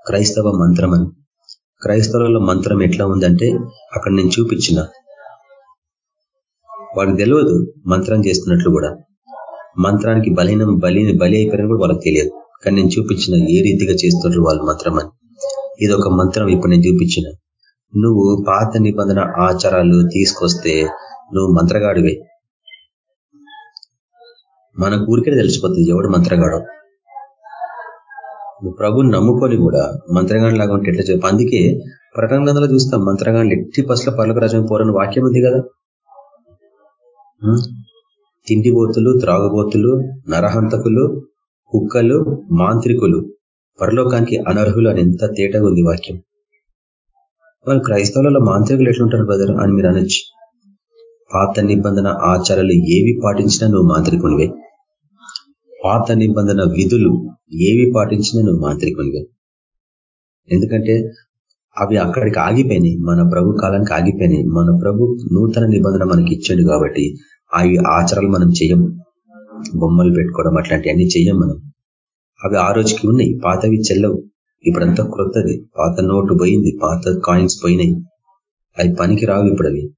క్రైస్తవ మంత్రం అని. క్రైస్తవుల మంత్రం ఎట్లా ఉందంటే అక్కడ నేను చూపించిన. వాళ్ళకి తెలియదు మంత్రం చేస్తున్నట్లు కూడా. మంత్రానికి బలహీనం బలి బలి అయిపోయిన కూడా వాళ్ళకి తెలియదు. కానీ నేను చూపించిన ఏ రీతిగా చేస్తున్నారు వాళ్ళు మంత్రం అని. ఇది ఒక మంత్రం ఇప్పుడు నేను చూపించిన. నువ్వు పాత నిబంధన ఆచారాలు తీసుకొస్తే నువ్వు మంత్రగాడివే. మన ఊరికే తెలిసిపోతుంది ఎవడు మంత్రగాడు. నువ్వు ప్రభుని నమ్ముకొని కూడా మంత్రగాడి లాగా ఉంటే ఎట్లా చెప్పి? అందుకే ప్రకటన చూస్తాం మంత్రగాళ్ళు ఎట్టి పసుల పర్లకు రాజం పోరని వాక్యం ఉంది కదా. తిండిబోతులు త్రాగుబోతులు నరహంతకులు కుక్కలు మాంత్రికులు. పరలోకానికి అనర్హులు అని ఎంత తేటగా ఉంది వాక్యం. వాళ్ళు క్రైస్తవులలో మాంత్రికులు ఎట్లుంటారు బ్రదర్ అని మీరు అనొచ్చు. పాత నిబంధన ఆచారాలు ఏవి పాటించినా నువ్వు మాంత్రికునివే. పాత నిబంధన విధులు ఏవి పాటించినా నువ్వు మాంత్రికునివే. ఎందుకంటే అవి అక్కడికి ఆగిపోయినాయి మన ప్రభు కాలానికి ఆగిపోయినాయి. మన ప్రభు నూతన నిబంధన మనకి ఇచ్చాడు కాబట్టి అవి ఆచారాలు మనం చేయం. బొమ్మలు పెట్టుకోవడం అట్లాంటివన్నీ చెయ్యం మనం. అవి ఆ రోజుకి ఉన్నాయి. పాతవి చెల్లవు. ఇప్పుడంతా క్రొత్తది పాత నోటు పోయింది. పాత కాయిన్స్ పోయినాయి. అవి పనికి రావు ఇప్పుడు అవి.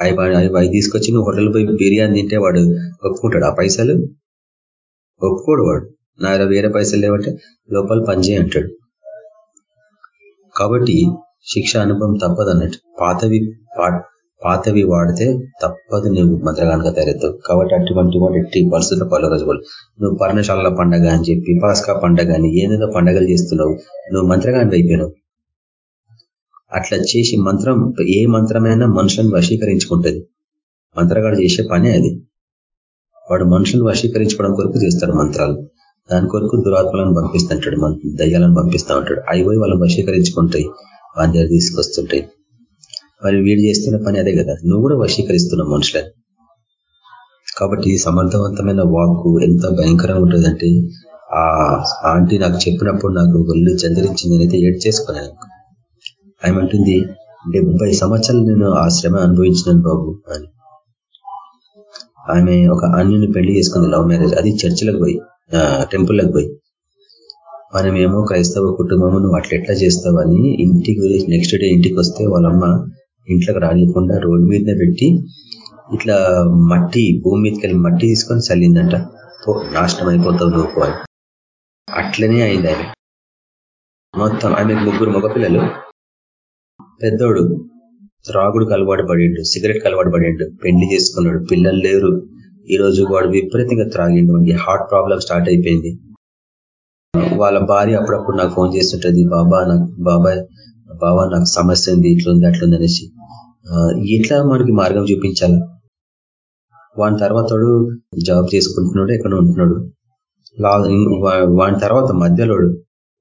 అవి అవి తీసుకొచ్చి నువ్వు హోటల్ పోయి బిర్యానీ తింటే వాడు ఒప్పుకుంటాడు. ఆ పైసలు? ఒప్పుకోడు వాడు. నా వేరే పైసలు లేవంటే లోపల పనిచేయ అంటాడు. కాబట్టి శిక్ష అనుభవం తప్పదు అన్నట్టు పాతవి పాతవి వాడితే తప్పదు నువ్వు మంత్రగానక తయారవుతావు. కాబట్టి అటువంటి వాడు ఎట్టి పరిస్థితులు పలు రోజులు నువ్వు పర్ణశాలల పండగ అని చెప్పి పాస్కా పండగ అని ఏదేదో పండగలు చేస్తున్నావు. నువ్వు మంత్రగాని అయిపోయినావు. అట్లా చేసి మంత్రం ఏ మంత్రమైనా మనుషులను వశీకరించుకుంటుంది. మంత్రగాడు చేసే పనే అది. వాడు మనుషులను వశీకరించుకోవడం కొరకు చేస్తాడు మంత్రాలు. దాని కొరకు దురాత్మలను పంపిస్తుంటాడు దయ్యాలను పంపిస్తూ ఉంటాడు. అవి పోయి వాళ్ళని వశీకరించుకుంటాయి. వాళ్ళ దగ్గర తీసుకొస్తుంటాయి. మరి వీడు చేస్తున్న పని అదే కదా. నువ్వు కూడా వశీకరిస్తున్నావు మనుషులని కాబట్టి సమర్థవంతమైన వాక్కు ఎంత భయంకరంగా ఉంటుందంటే ఆ ఆంటీ నాకు చెప్పినప్పుడు నాకు ఒళ్ళు చందరించింది అయితే ఏడ్ చేసుకున్నాను ఏమంటుంది డెబ్బై సంవత్సరాలు నేను ఆ శ్రమ అనుభవించినాను బాబు అని. ఆమె ఒక అన్యుని పెళ్ళి చేసుకుంది లవ్ మ్యారేజ్. అది చర్చిలకు పోయి టెంపుల్లకు పోయి. మనమేమో క్రైస్తవ కుటుంబము నువ్వు అట్లా ఎట్లా చేస్తావని ఇంటికి నెక్స్ట్ డే ఇంటికి వస్తే వాళ్ళమ్మ ఇంట్లోకి రానియకుండా రోడ్డు మీదనే పెట్టి ఇట్లా మట్టి భూమి మీదకి వెళ్ళి మట్టి తీసుకొని చల్లిందంట. నాశనం అయిపోతావు నువ్వు అని. అట్లనే అయింది ఆమె. మొత్తం ఆమెకు ముగ్గురు మగపిల్లలు. పెద్దోడు త్రాగుడు అలవాటు పడిండు సిగరెట్ అలవాటు పడిండు పెళ్ళి చేసుకున్నాడు పిల్లలు లేరు. ఈ రోజు వాడు విపరీతంగా త్రాగిండు హార్ట్ ప్రాబ్లం స్టార్ట్ అయిపోయింది. వాళ్ళ భార్య అప్పుడప్పుడు నాకు ఫోన్ చేస్తుంటది బాబా నాకు బాబాయ్ బాబా నాకు సమస్య ఉంది ఇట్లుంది అట్లుంది అనేసి. ఇట్లా మనకి మార్గం చూపించాలి? వాని తర్వాత జాబ్ చేసుకుంటున్నాడు ఎక్కడ ఉంటున్నాడు. వాని తర్వాత మధ్యలోడు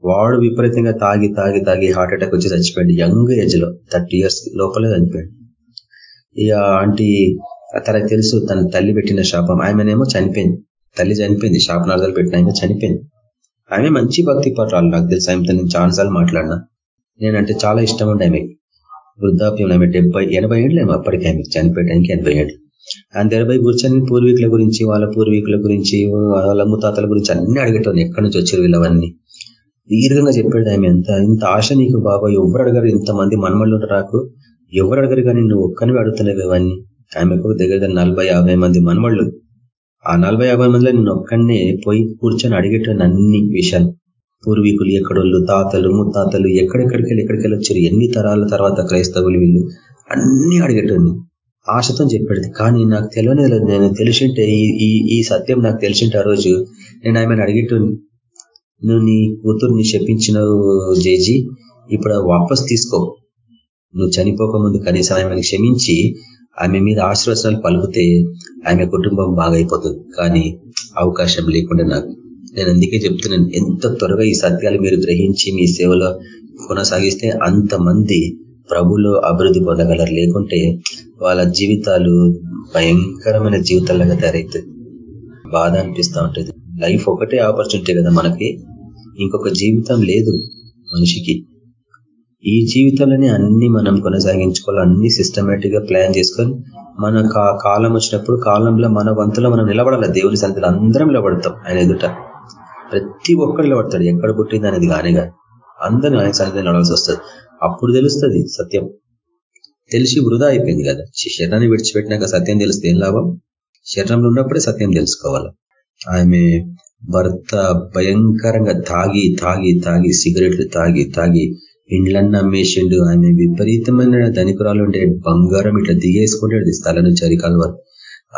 వాడు విపరీతంగా తాగి తాగి తాగి హార్ట్ అటాక్ వచ్చి చచ్చిపోయాడు యంగ్ ఏజ్లో థర్టీ ఇయర్స్ లోపలే చనిపోయాడు. ఇక ఆంటీ తనకు తెలుసు తన తల్లి పెట్టిన శాపం. ఆమెనేమో చనిపోయింది. తల్లి చనిపోయింది శాపనార్థాలు పెట్టిన ఆమె చనిపోయింది. ఆమె మంచి భక్తి పట్టాలి నాకు తెలుసు ఆమెతో నేను చాలాసార్లు మాట్లాడినా. నేనంటే చాలా ఇష్టం ఉండే ఆమె. వృద్ధాప్యం ఆమె డెబ్బై ఎనభై ఏళ్ళు అప్పటికి ఆమె. చనిపోయడానికి ఎనభై ఏళ్ళు. ఆయన ఎనభై కూర్చొని పూర్వీకుల గురించి వాళ్ళ పూర్వీకుల గురించి వాళ్ళ ముతాతల గురించి అన్ని అడిగటం ఎక్కడి నుంచి వచ్చారు వీళ్ళవన్నీ? దీర్ఘంగా చెప్పాడు ఆమె ఎంత ఇంత ఆశ నీకు బాబా ఎవరు అడగరు ఇంతమంది మనమళ్ళు రాకు ఎవరు అడగరు కానీ నువ్వు ఒక్కనివి అడుగుతున్నావు ఇవన్నీ. ఆమెకు దగ్గర నలభై యాభై మంది మనమళ్ళు ఆ నలభై యాభై మందిలో నేను ఒక్కడనే పోయి కూర్చొని అడిగేటాను అన్ని విషయాలు. పూర్వీకులు ఎక్కడోళ్ళు తాతలు ముత్తాతలు ఎక్కడెక్కడికి వెళ్ళి ఎక్కడికి వచ్చారు ఎన్ని తరాల తర్వాత క్రైస్తవులు వీళ్ళు? అన్ని అడిగేటోని ఆశతో చెప్పేది. కానీ నాకు తెలియని నేను తెలిసింటే ఈ ఈ సత్యం నాకు తెలిసింటే ఆ రోజు నేను ఆమెను అడిగేటోని నువ్వు నీ కూతుర్ని చెప్పించినావు జేజీ ఇప్పుడు వాపస్ తీసుకో. నువ్వు చనిపోక ముందు కనీసం ఆమెను క్షమించి ఆమె మీద ఆశీర్వచనాలు పలుకుతే ఆమె కుటుంబం బాగైపోతుంది. కానీ అవకాశం లేకుండా నాకు నేను అందుకే చెప్తున్నాను ఎంత త్వరగా ఈ సత్యాలు మీరు గ్రహించి మీ సేవలో కొనసాగిస్తే అంతమంది ప్రభులో అభివృద్ధి పొందగలరు. లేకుంటే వాళ్ళ జీవితాలు భయంకరమైన జీవితాలుగా తయారవుతుంది బాధ అనిపిస్తూ ఉంటుంది. లైఫ్ ఒకటే ఆపర్చునిటీ కదా మనకి. ఇంకొక జీవితం లేదు మనిషికి. ఈ జీవితంలోనే అన్ని మనం కొనసాగించుకోవాలి. అన్ని సిస్టమేటిక్గా ప్లాన్ చేసుకొని మన కాలం వచ్చినప్పుడు కాలంలో మన వంతులో మనం నిలబడాలి. దేవుని సంతలు అందరం నిలబడతాం ఆయన ఎదుట. ప్రతి ఒక్కళ్ళు పడతాడు ఎక్కడ పుట్టింది అనేది కానీ కాదు. అందరూ ఆయన సన్నిధిని నడవాల్సి వస్తుంది. అప్పుడు తెలుస్తుంది సత్యం. తెలిసి వృధా అయిపోయింది కదా. శరీరాన్ని విడిచిపెట్టినాక సత్యం తెలిస్తే ఏం లాభం? శరీరంలో ఉన్నప్పుడే సత్యం తెలుసుకోవాలి. ఆమె భర్త భయంకరంగా తాగి తాగి తాగి సిగరెట్లు తాగి తాగి ఇండ్లన్నీ అమ్మేసిండు ఆమె విపరీతమైన ధనికురాలు ఉండే బంగారం ఇట్లా దిగేసుకుంటాడు స్థలం నుంచి అరికాల వరకు.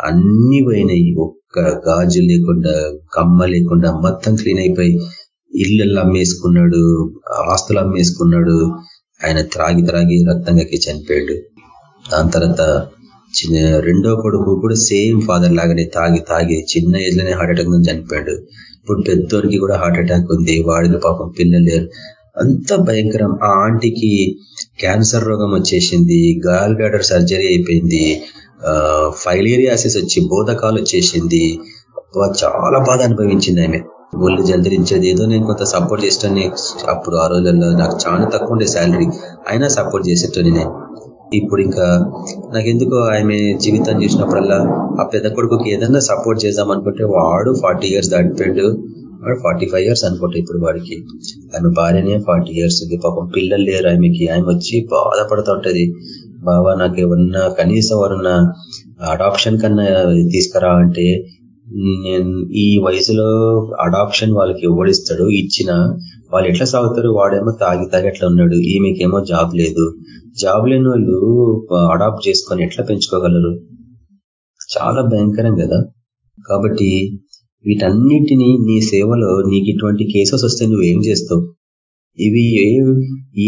అన్ని పోయినాయి. గాజు లేకుండా కమ్మ లేకుండా మొత్తం క్లీన్ అయిపోయి ఇళ్ళల్లో అమ్మేసుకున్నాడు ఆస్తులు అమ్మేసుకున్నాడు. ఆయన త్రాగి త్రాగి రక్తంగాకి చనిపోయాడు. దాని తర్వాత చిన్న రెండో కొడుకు కూడా సేమ్ ఫాదర్ లాగానే తాగి తాగి చిన్న ఏజ్లోనే హార్ట్ అటాక్ నుంచి చనిపోయాడు. ఇప్పుడు పెద్దోడికి కూడా హార్ట్ అటాక్ ఉంది. వాడికి పాపం పిల్లలు లేరు. అంత భయంకరం. ఆ ఆంటీకి క్యాన్సర్ రోగం వచ్చేసింది. గాల్ బ్లాడర్ సర్జరీ అయిపోయింది. ఫైలేరియాసిస్ వచ్చి బోధకాలు వచ్చేసింది చాలా బాధ అనుభవించింది ఆమె. ఒళ్ళు జల్దరించేది. ఏదో నేను కొంత సపోర్ట్ చేస్తాను అప్పుడు ఆ రోజుల్లో నాకు చాలా తక్కువ ఉండే శాలరీ. అయినా సపోర్ట్ చేసేటోని నేను. ఇప్పుడు ఇంకా నాకెందుకో ఆమె జీవితాన్ని చూసినప్పుడల్లా ఆ పెద్ద కొడుకుకి ఏదన్నా సపోర్ట్ చేద్దాం అనుకుంటే వాడు ఫార్టీ ఇయర్స్ దాటిపోయాడు. వాడు ఫార్టీ ఫైవ్ ఇయర్స్ అనుకుంటా ఇప్పుడు వాడికి. ఆమె భార్యనే ఫార్టీ ఇయర్స్ ఉంది. పాపం పిల్లలు లేరు ఆమెకి. ఆమె వచ్చి బాధపడుతూ ఉంటది. బాబా నాకు ఏమన్నా కనీసం ఎవరన్నా అడాప్షన్ కన్నా తీసుకురా అంటే నేను ఈ వయసులో అడాప్షన్ వాళ్ళకి ఎవడిస్తాడు ఇచ్చిన వాళ్ళు ఎట్లా సాగుతారు వాడేమో తాగి తాగి ఎట్లా ఉన్నాడు. ఈమెకేమో జాబ్ లేదు. జాబ్ లేని వాళ్ళు అడాప్ట్ చేసుకొని ఎట్లా పెంచుకోగలరు? చాలా భయంకరం కదా. కాబట్టి వీటన్నిటినీ నీ సేవలో నీకు ఇటువంటి కేసెస్ వస్తే నువ్వేం చేస్తావు? ఇవి ఏ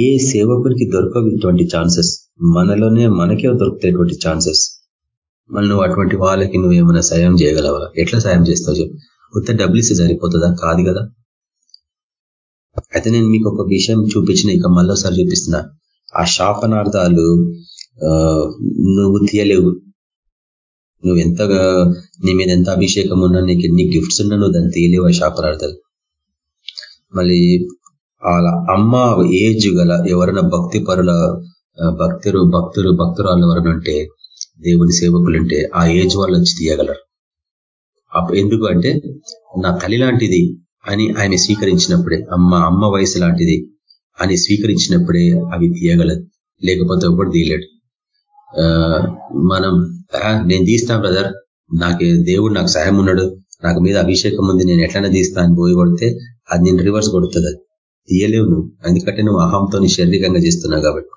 ఏ సేవకునికి దొరకవు ఇటువంటి ఛాన్సెస్. మనలోనే మనకే దొరుకుతాయి ఛాన్సెస్. మళ్ళీ నువ్వు అటువంటి వాళ్ళకి నువ్వేమైనా సాయం చేయగలవా? ఎట్లా సాయం చేస్తావు చెప్పు. కొత్త డబ్బులు ఇస్తే సరిపోతుందా? కాదు కదా. అయితే నేను మీకు ఒక విషయం చూపించిన ఇక మళ్ళీసారి చూపిస్తున్నా. ఆ శాపనార్థాలు నువ్వు తీయలేవు. నువ్వు ఎంతగా నీ మీద ఎంత అభిషేకం ఉన్నా నీకు ఎన్ని గిఫ్ట్స్ ఉన్నా నువ్వు దాన్ని తీయలేవు ఆ శాపనార్థాలు. మళ్ళీ వాళ్ళ అమ్మ ఏజ్ గల ఎవరైనా భక్తి పరుల భక్తులు భక్తులు భక్తురాలు ఎవరైనా ఉంటే దేవుని సేవకులుంటే ఆ ఏజ్ వాళ్ళు వచ్చి తీయగలరు. ఎందుకు అంటే నా తల్లి లాంటిది అని ఆయన స్వీకరించినప్పుడే అమ్మ అమ్మ వయసు లాంటిది అని స్వీకరించినప్పుడే అవి తీయగలదు లేకపోతే ఒకటి తీయలేడు. మనం నేను తీస్తాను బ్రదర్ నాకు దేవుడు నాకు సహాయం ఉన్నాడు నాకు మీద అభిషేకం ఉంది నేను ఎట్లనే తీస్తా అని పోయి కొడితే అది నేను రివర్స్ కొడుతుంది. తీయలేవు నువ్వు ఎందుకంటే నువ్వు అహంతో శారీరకంగా చేస్తున్నావు కాబట్టి.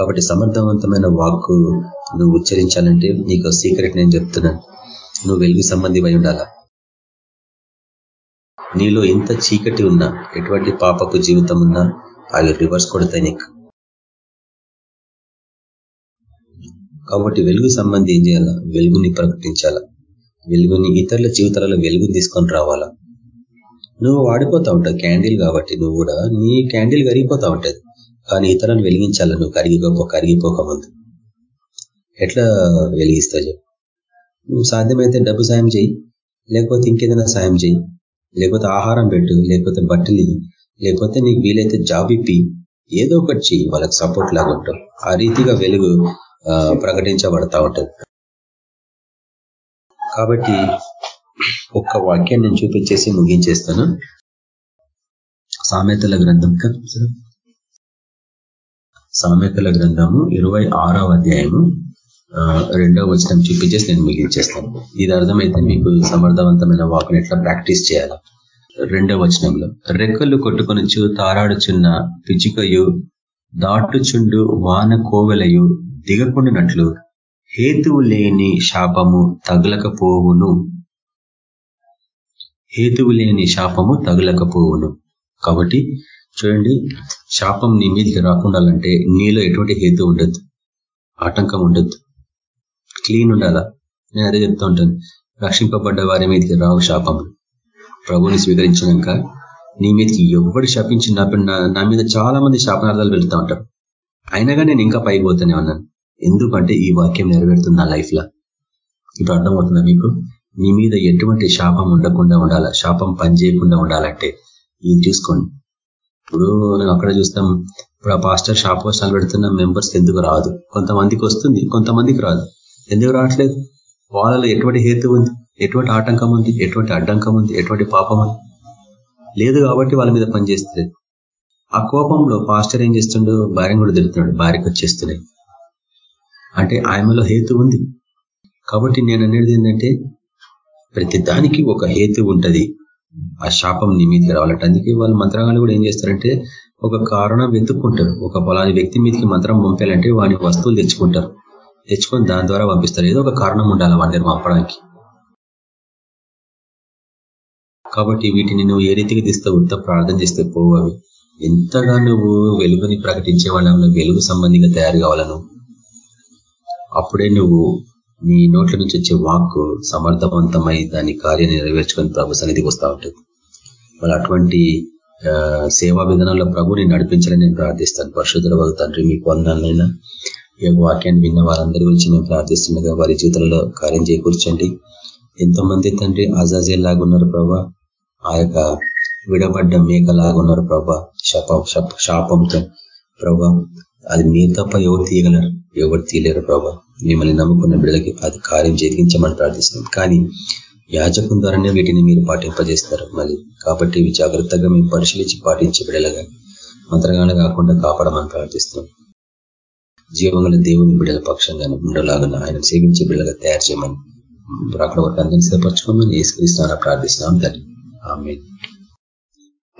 కాబట్టి సమర్థవంతమైన వాక్కు నువ్వు ఉచ్చరించాలంటే నీకు సీక్రెట్ నేను చెప్తున్నాను నువ్వు వెలుగు సంబంధి అయి ఉండాలా? నీలో ఎంత చీకటి ఉన్నా ఎటువంటి పాపపు జీవితం ఉన్నా అవి రివర్స్ కొడతాయి నీకు. కాబట్టి వెలుగు సంబంధి ఏం చేయాలా? వెలుగుని ప్రకటించాలా? వెలుగుని ఇతరుల జీవితాలలో వెలుగుని తీసుకొని రావాలా? నువ్వు వాడిపోతా ఉంటావు క్యాండిల్ కాబట్టి నువ్వు కూడా నీ క్యాండిల్ కరిగిపోతా ఉంటుంది. కానీ ఇతరులను వెలిగించాల నువ్వు కరిగిపో కరిగిపోకముందు ఎట్లా వెలిగిస్తావు చెప్పు. సాధ్యమైతే డబ్బు సాయం చేయి. లేకపోతే ఇంకేదైనా సాయం చేయి. లేకపోతే ఆహారం పెట్టు. లేకపోతే బట్టలు లేకపోతే నీకు వీలైతే జాబ్ ఇప్పి. ఏదో ఒకటి చెయ్యి. వాళ్ళకి సపోర్ట్ లాగా ఉంటాం. ఆ రీతిగా వెలుగు ప్రకటించబడతా ఉంటుంది. కాబట్టి ఒక్క వాక్యాన్ని నేను చూపించేసి ముగించేస్తాను. సామెతల గ్రంథం. సామెతల గ్రంథము ఇరవై అధ్యాయము రెండవ వచనం చూపించేసి నేను ముగించేస్తాను ఇది అర్థమైతే మీకు సమర్థవంతమైన వాకుని ఎట్లా ప్రాక్టీస్ చేయాలి? రెండవ వచనంలో రెక్కలు కొట్టుకొనొచ్చు తారాడుచున్న పిచికయు దాటుచుండు వాన కోవెలయు దిగకుండినట్లు హేతువు లేని శాపము తగలకపోవును. హేతువు లేని శాపము తగలకపోవును. కాబట్టి చూడండి శాపం నీ మీదకి రాకుండాలంటే నీలో ఎటువంటి హేతు ఉండద్దు ఆటంకం ఉండద్దు క్లీన్ ఉండాలా? నేను అదే చెప్తూ ఉంటాను. రక్షింపబడ్డ వారి మీదకి రావు శాపములు ప్రభుని స్వీకరించినాక నీ మీదకి ఎవడు శాపించి నా మీద చాలా మంది శాపనార్థాలు వెళ్తూ ఉంటారు. కానీ నేను ఇంకా పైకి పోతూనే ఉన్నాను. ఎందుకంటే ఈ వాక్యం నెరవేరుతుంది నా లైఫ్లో. ఇప్పుడు అర్థమవుతుందా మీకు? నీ మీద ఎటువంటి శాపం ఉండకుండా ఉండాలా? శాపం పనిచేయకుండా ఉండాలంటే ఇది చూసుకోండి. ఇప్పుడు నేను అక్కడ చూస్తాం. ఇప్పుడు ఆ పాస్టర్ షాప్ వర్షాలు పెడుతున్న మెంబర్స్ ఎందుకు రాదు? కొంతమందికి వస్తుంది కొంతమందికి రాదు. ఎందుకు రావట్లేదు? వాళ్ళలో ఎటువంటి హేతు ఉంది? ఎటువంటి ఆటంకం ఉంది? ఎటువంటి అడ్డంకం ఉంది? ఎటువంటి పాపం ఉంది? లేదు కాబట్టి వాళ్ళ మీద పనిచేస్తలేదు ఆ కోపంలో పాస్టర్ ఏం చేస్తుండో? భార్యను కూడా తిరుగుతున్నాడు భార్యకు వచ్చేస్తున్నాయి. అంటే ఆయనలో హేతు ఉంది. కాబట్టి నేను అనేది ఏంటంటే ప్రతి దానికి ఒక హేతు ఉంటది. ఆ శాపం నీ మీదకి రావాలంటే. అందుకే వాళ్ళు మంత్రాలు కూడా ఏం చేస్తారంటే ఒక కారణం వెతుక్కుంటారు. ఒక పొలాని వ్యక్తి మీదకి మంత్రం పంపాలంటే వాడి వస్తువులు తెచ్చుకుంటారు. తెచ్చుకొని దాని ద్వారా పంపిస్తారు. ఏదో ఒక కారణం ఉండాలి వాడిని పంపడానికి. కాబట్టి వీటిని నువ్వు ఏ రీతిగా తీస్తే ఉత్త ప్రార్థన చేస్తే పోవు అవి ఎంతగా నువ్వు వెలుగుని ప్రకటించే వాళ్ళ వెలుగు సంబంధంగా తయారు కావాలను అప్పుడే నువ్వు నీ నోట్ల నుంచి వచ్చే వాక్కు సమర్థవంతమై దాని కార్యాన్ని నెరవేర్చుకొని ప్రభు సన్నిధికి వస్తూ ఉంటుంది. మరి అటువంటి సేవా విధానంలో ప్రభుని నడిపించాలని నేను ప్రార్థిస్తాను. పరిశుద్ధ తండ్రి మీకు వందాలైనా ఈ వాక్యాన్ని విన్న వారందరి గురించి నేను ప్రార్థిస్తుండగా వారి జీవితంలో కార్యం చేకూర్చండి. ఎంతో మంది తండ్రి అజాజే లాగున్నారు ప్రభా. ఆ యొక్క విడబడ్డ మేకలాగున్నారు ప్రభా. శప శాపంతో ప్రభా. అది మీరు తప్ప ఎవరు తీయగలరు? ఎవరు తీయలేరు ప్రభా? మిమ్మల్ని నమ్ముకున్న బిడ్డలకి అది కార్యం జరిగించమని ప్రార్థిస్తున్నాం. కానీ యాజకం ద్వారానే వీటిని మీరు పాటింపజేస్తారు మళ్ళీ. కాబట్టి ఇవి జాగ్రత్తగా మేము పరిశీలించి పాటించే బిడలగా మంత్రగానే కాకుండా కాపాడమని ప్రార్థిస్తున్నాం. జీవంగల దేవుని బిడల పక్షంగా ఉండలాగా ఆయన సేవించే బిడలుగా తయారు చేయమని అక్కడ వరకు అందరినీ సిద్ధపరచుకోమని ఏసుక్రీస్తాన ప్రార్థిస్తున్నాం తల్లి. ఆమె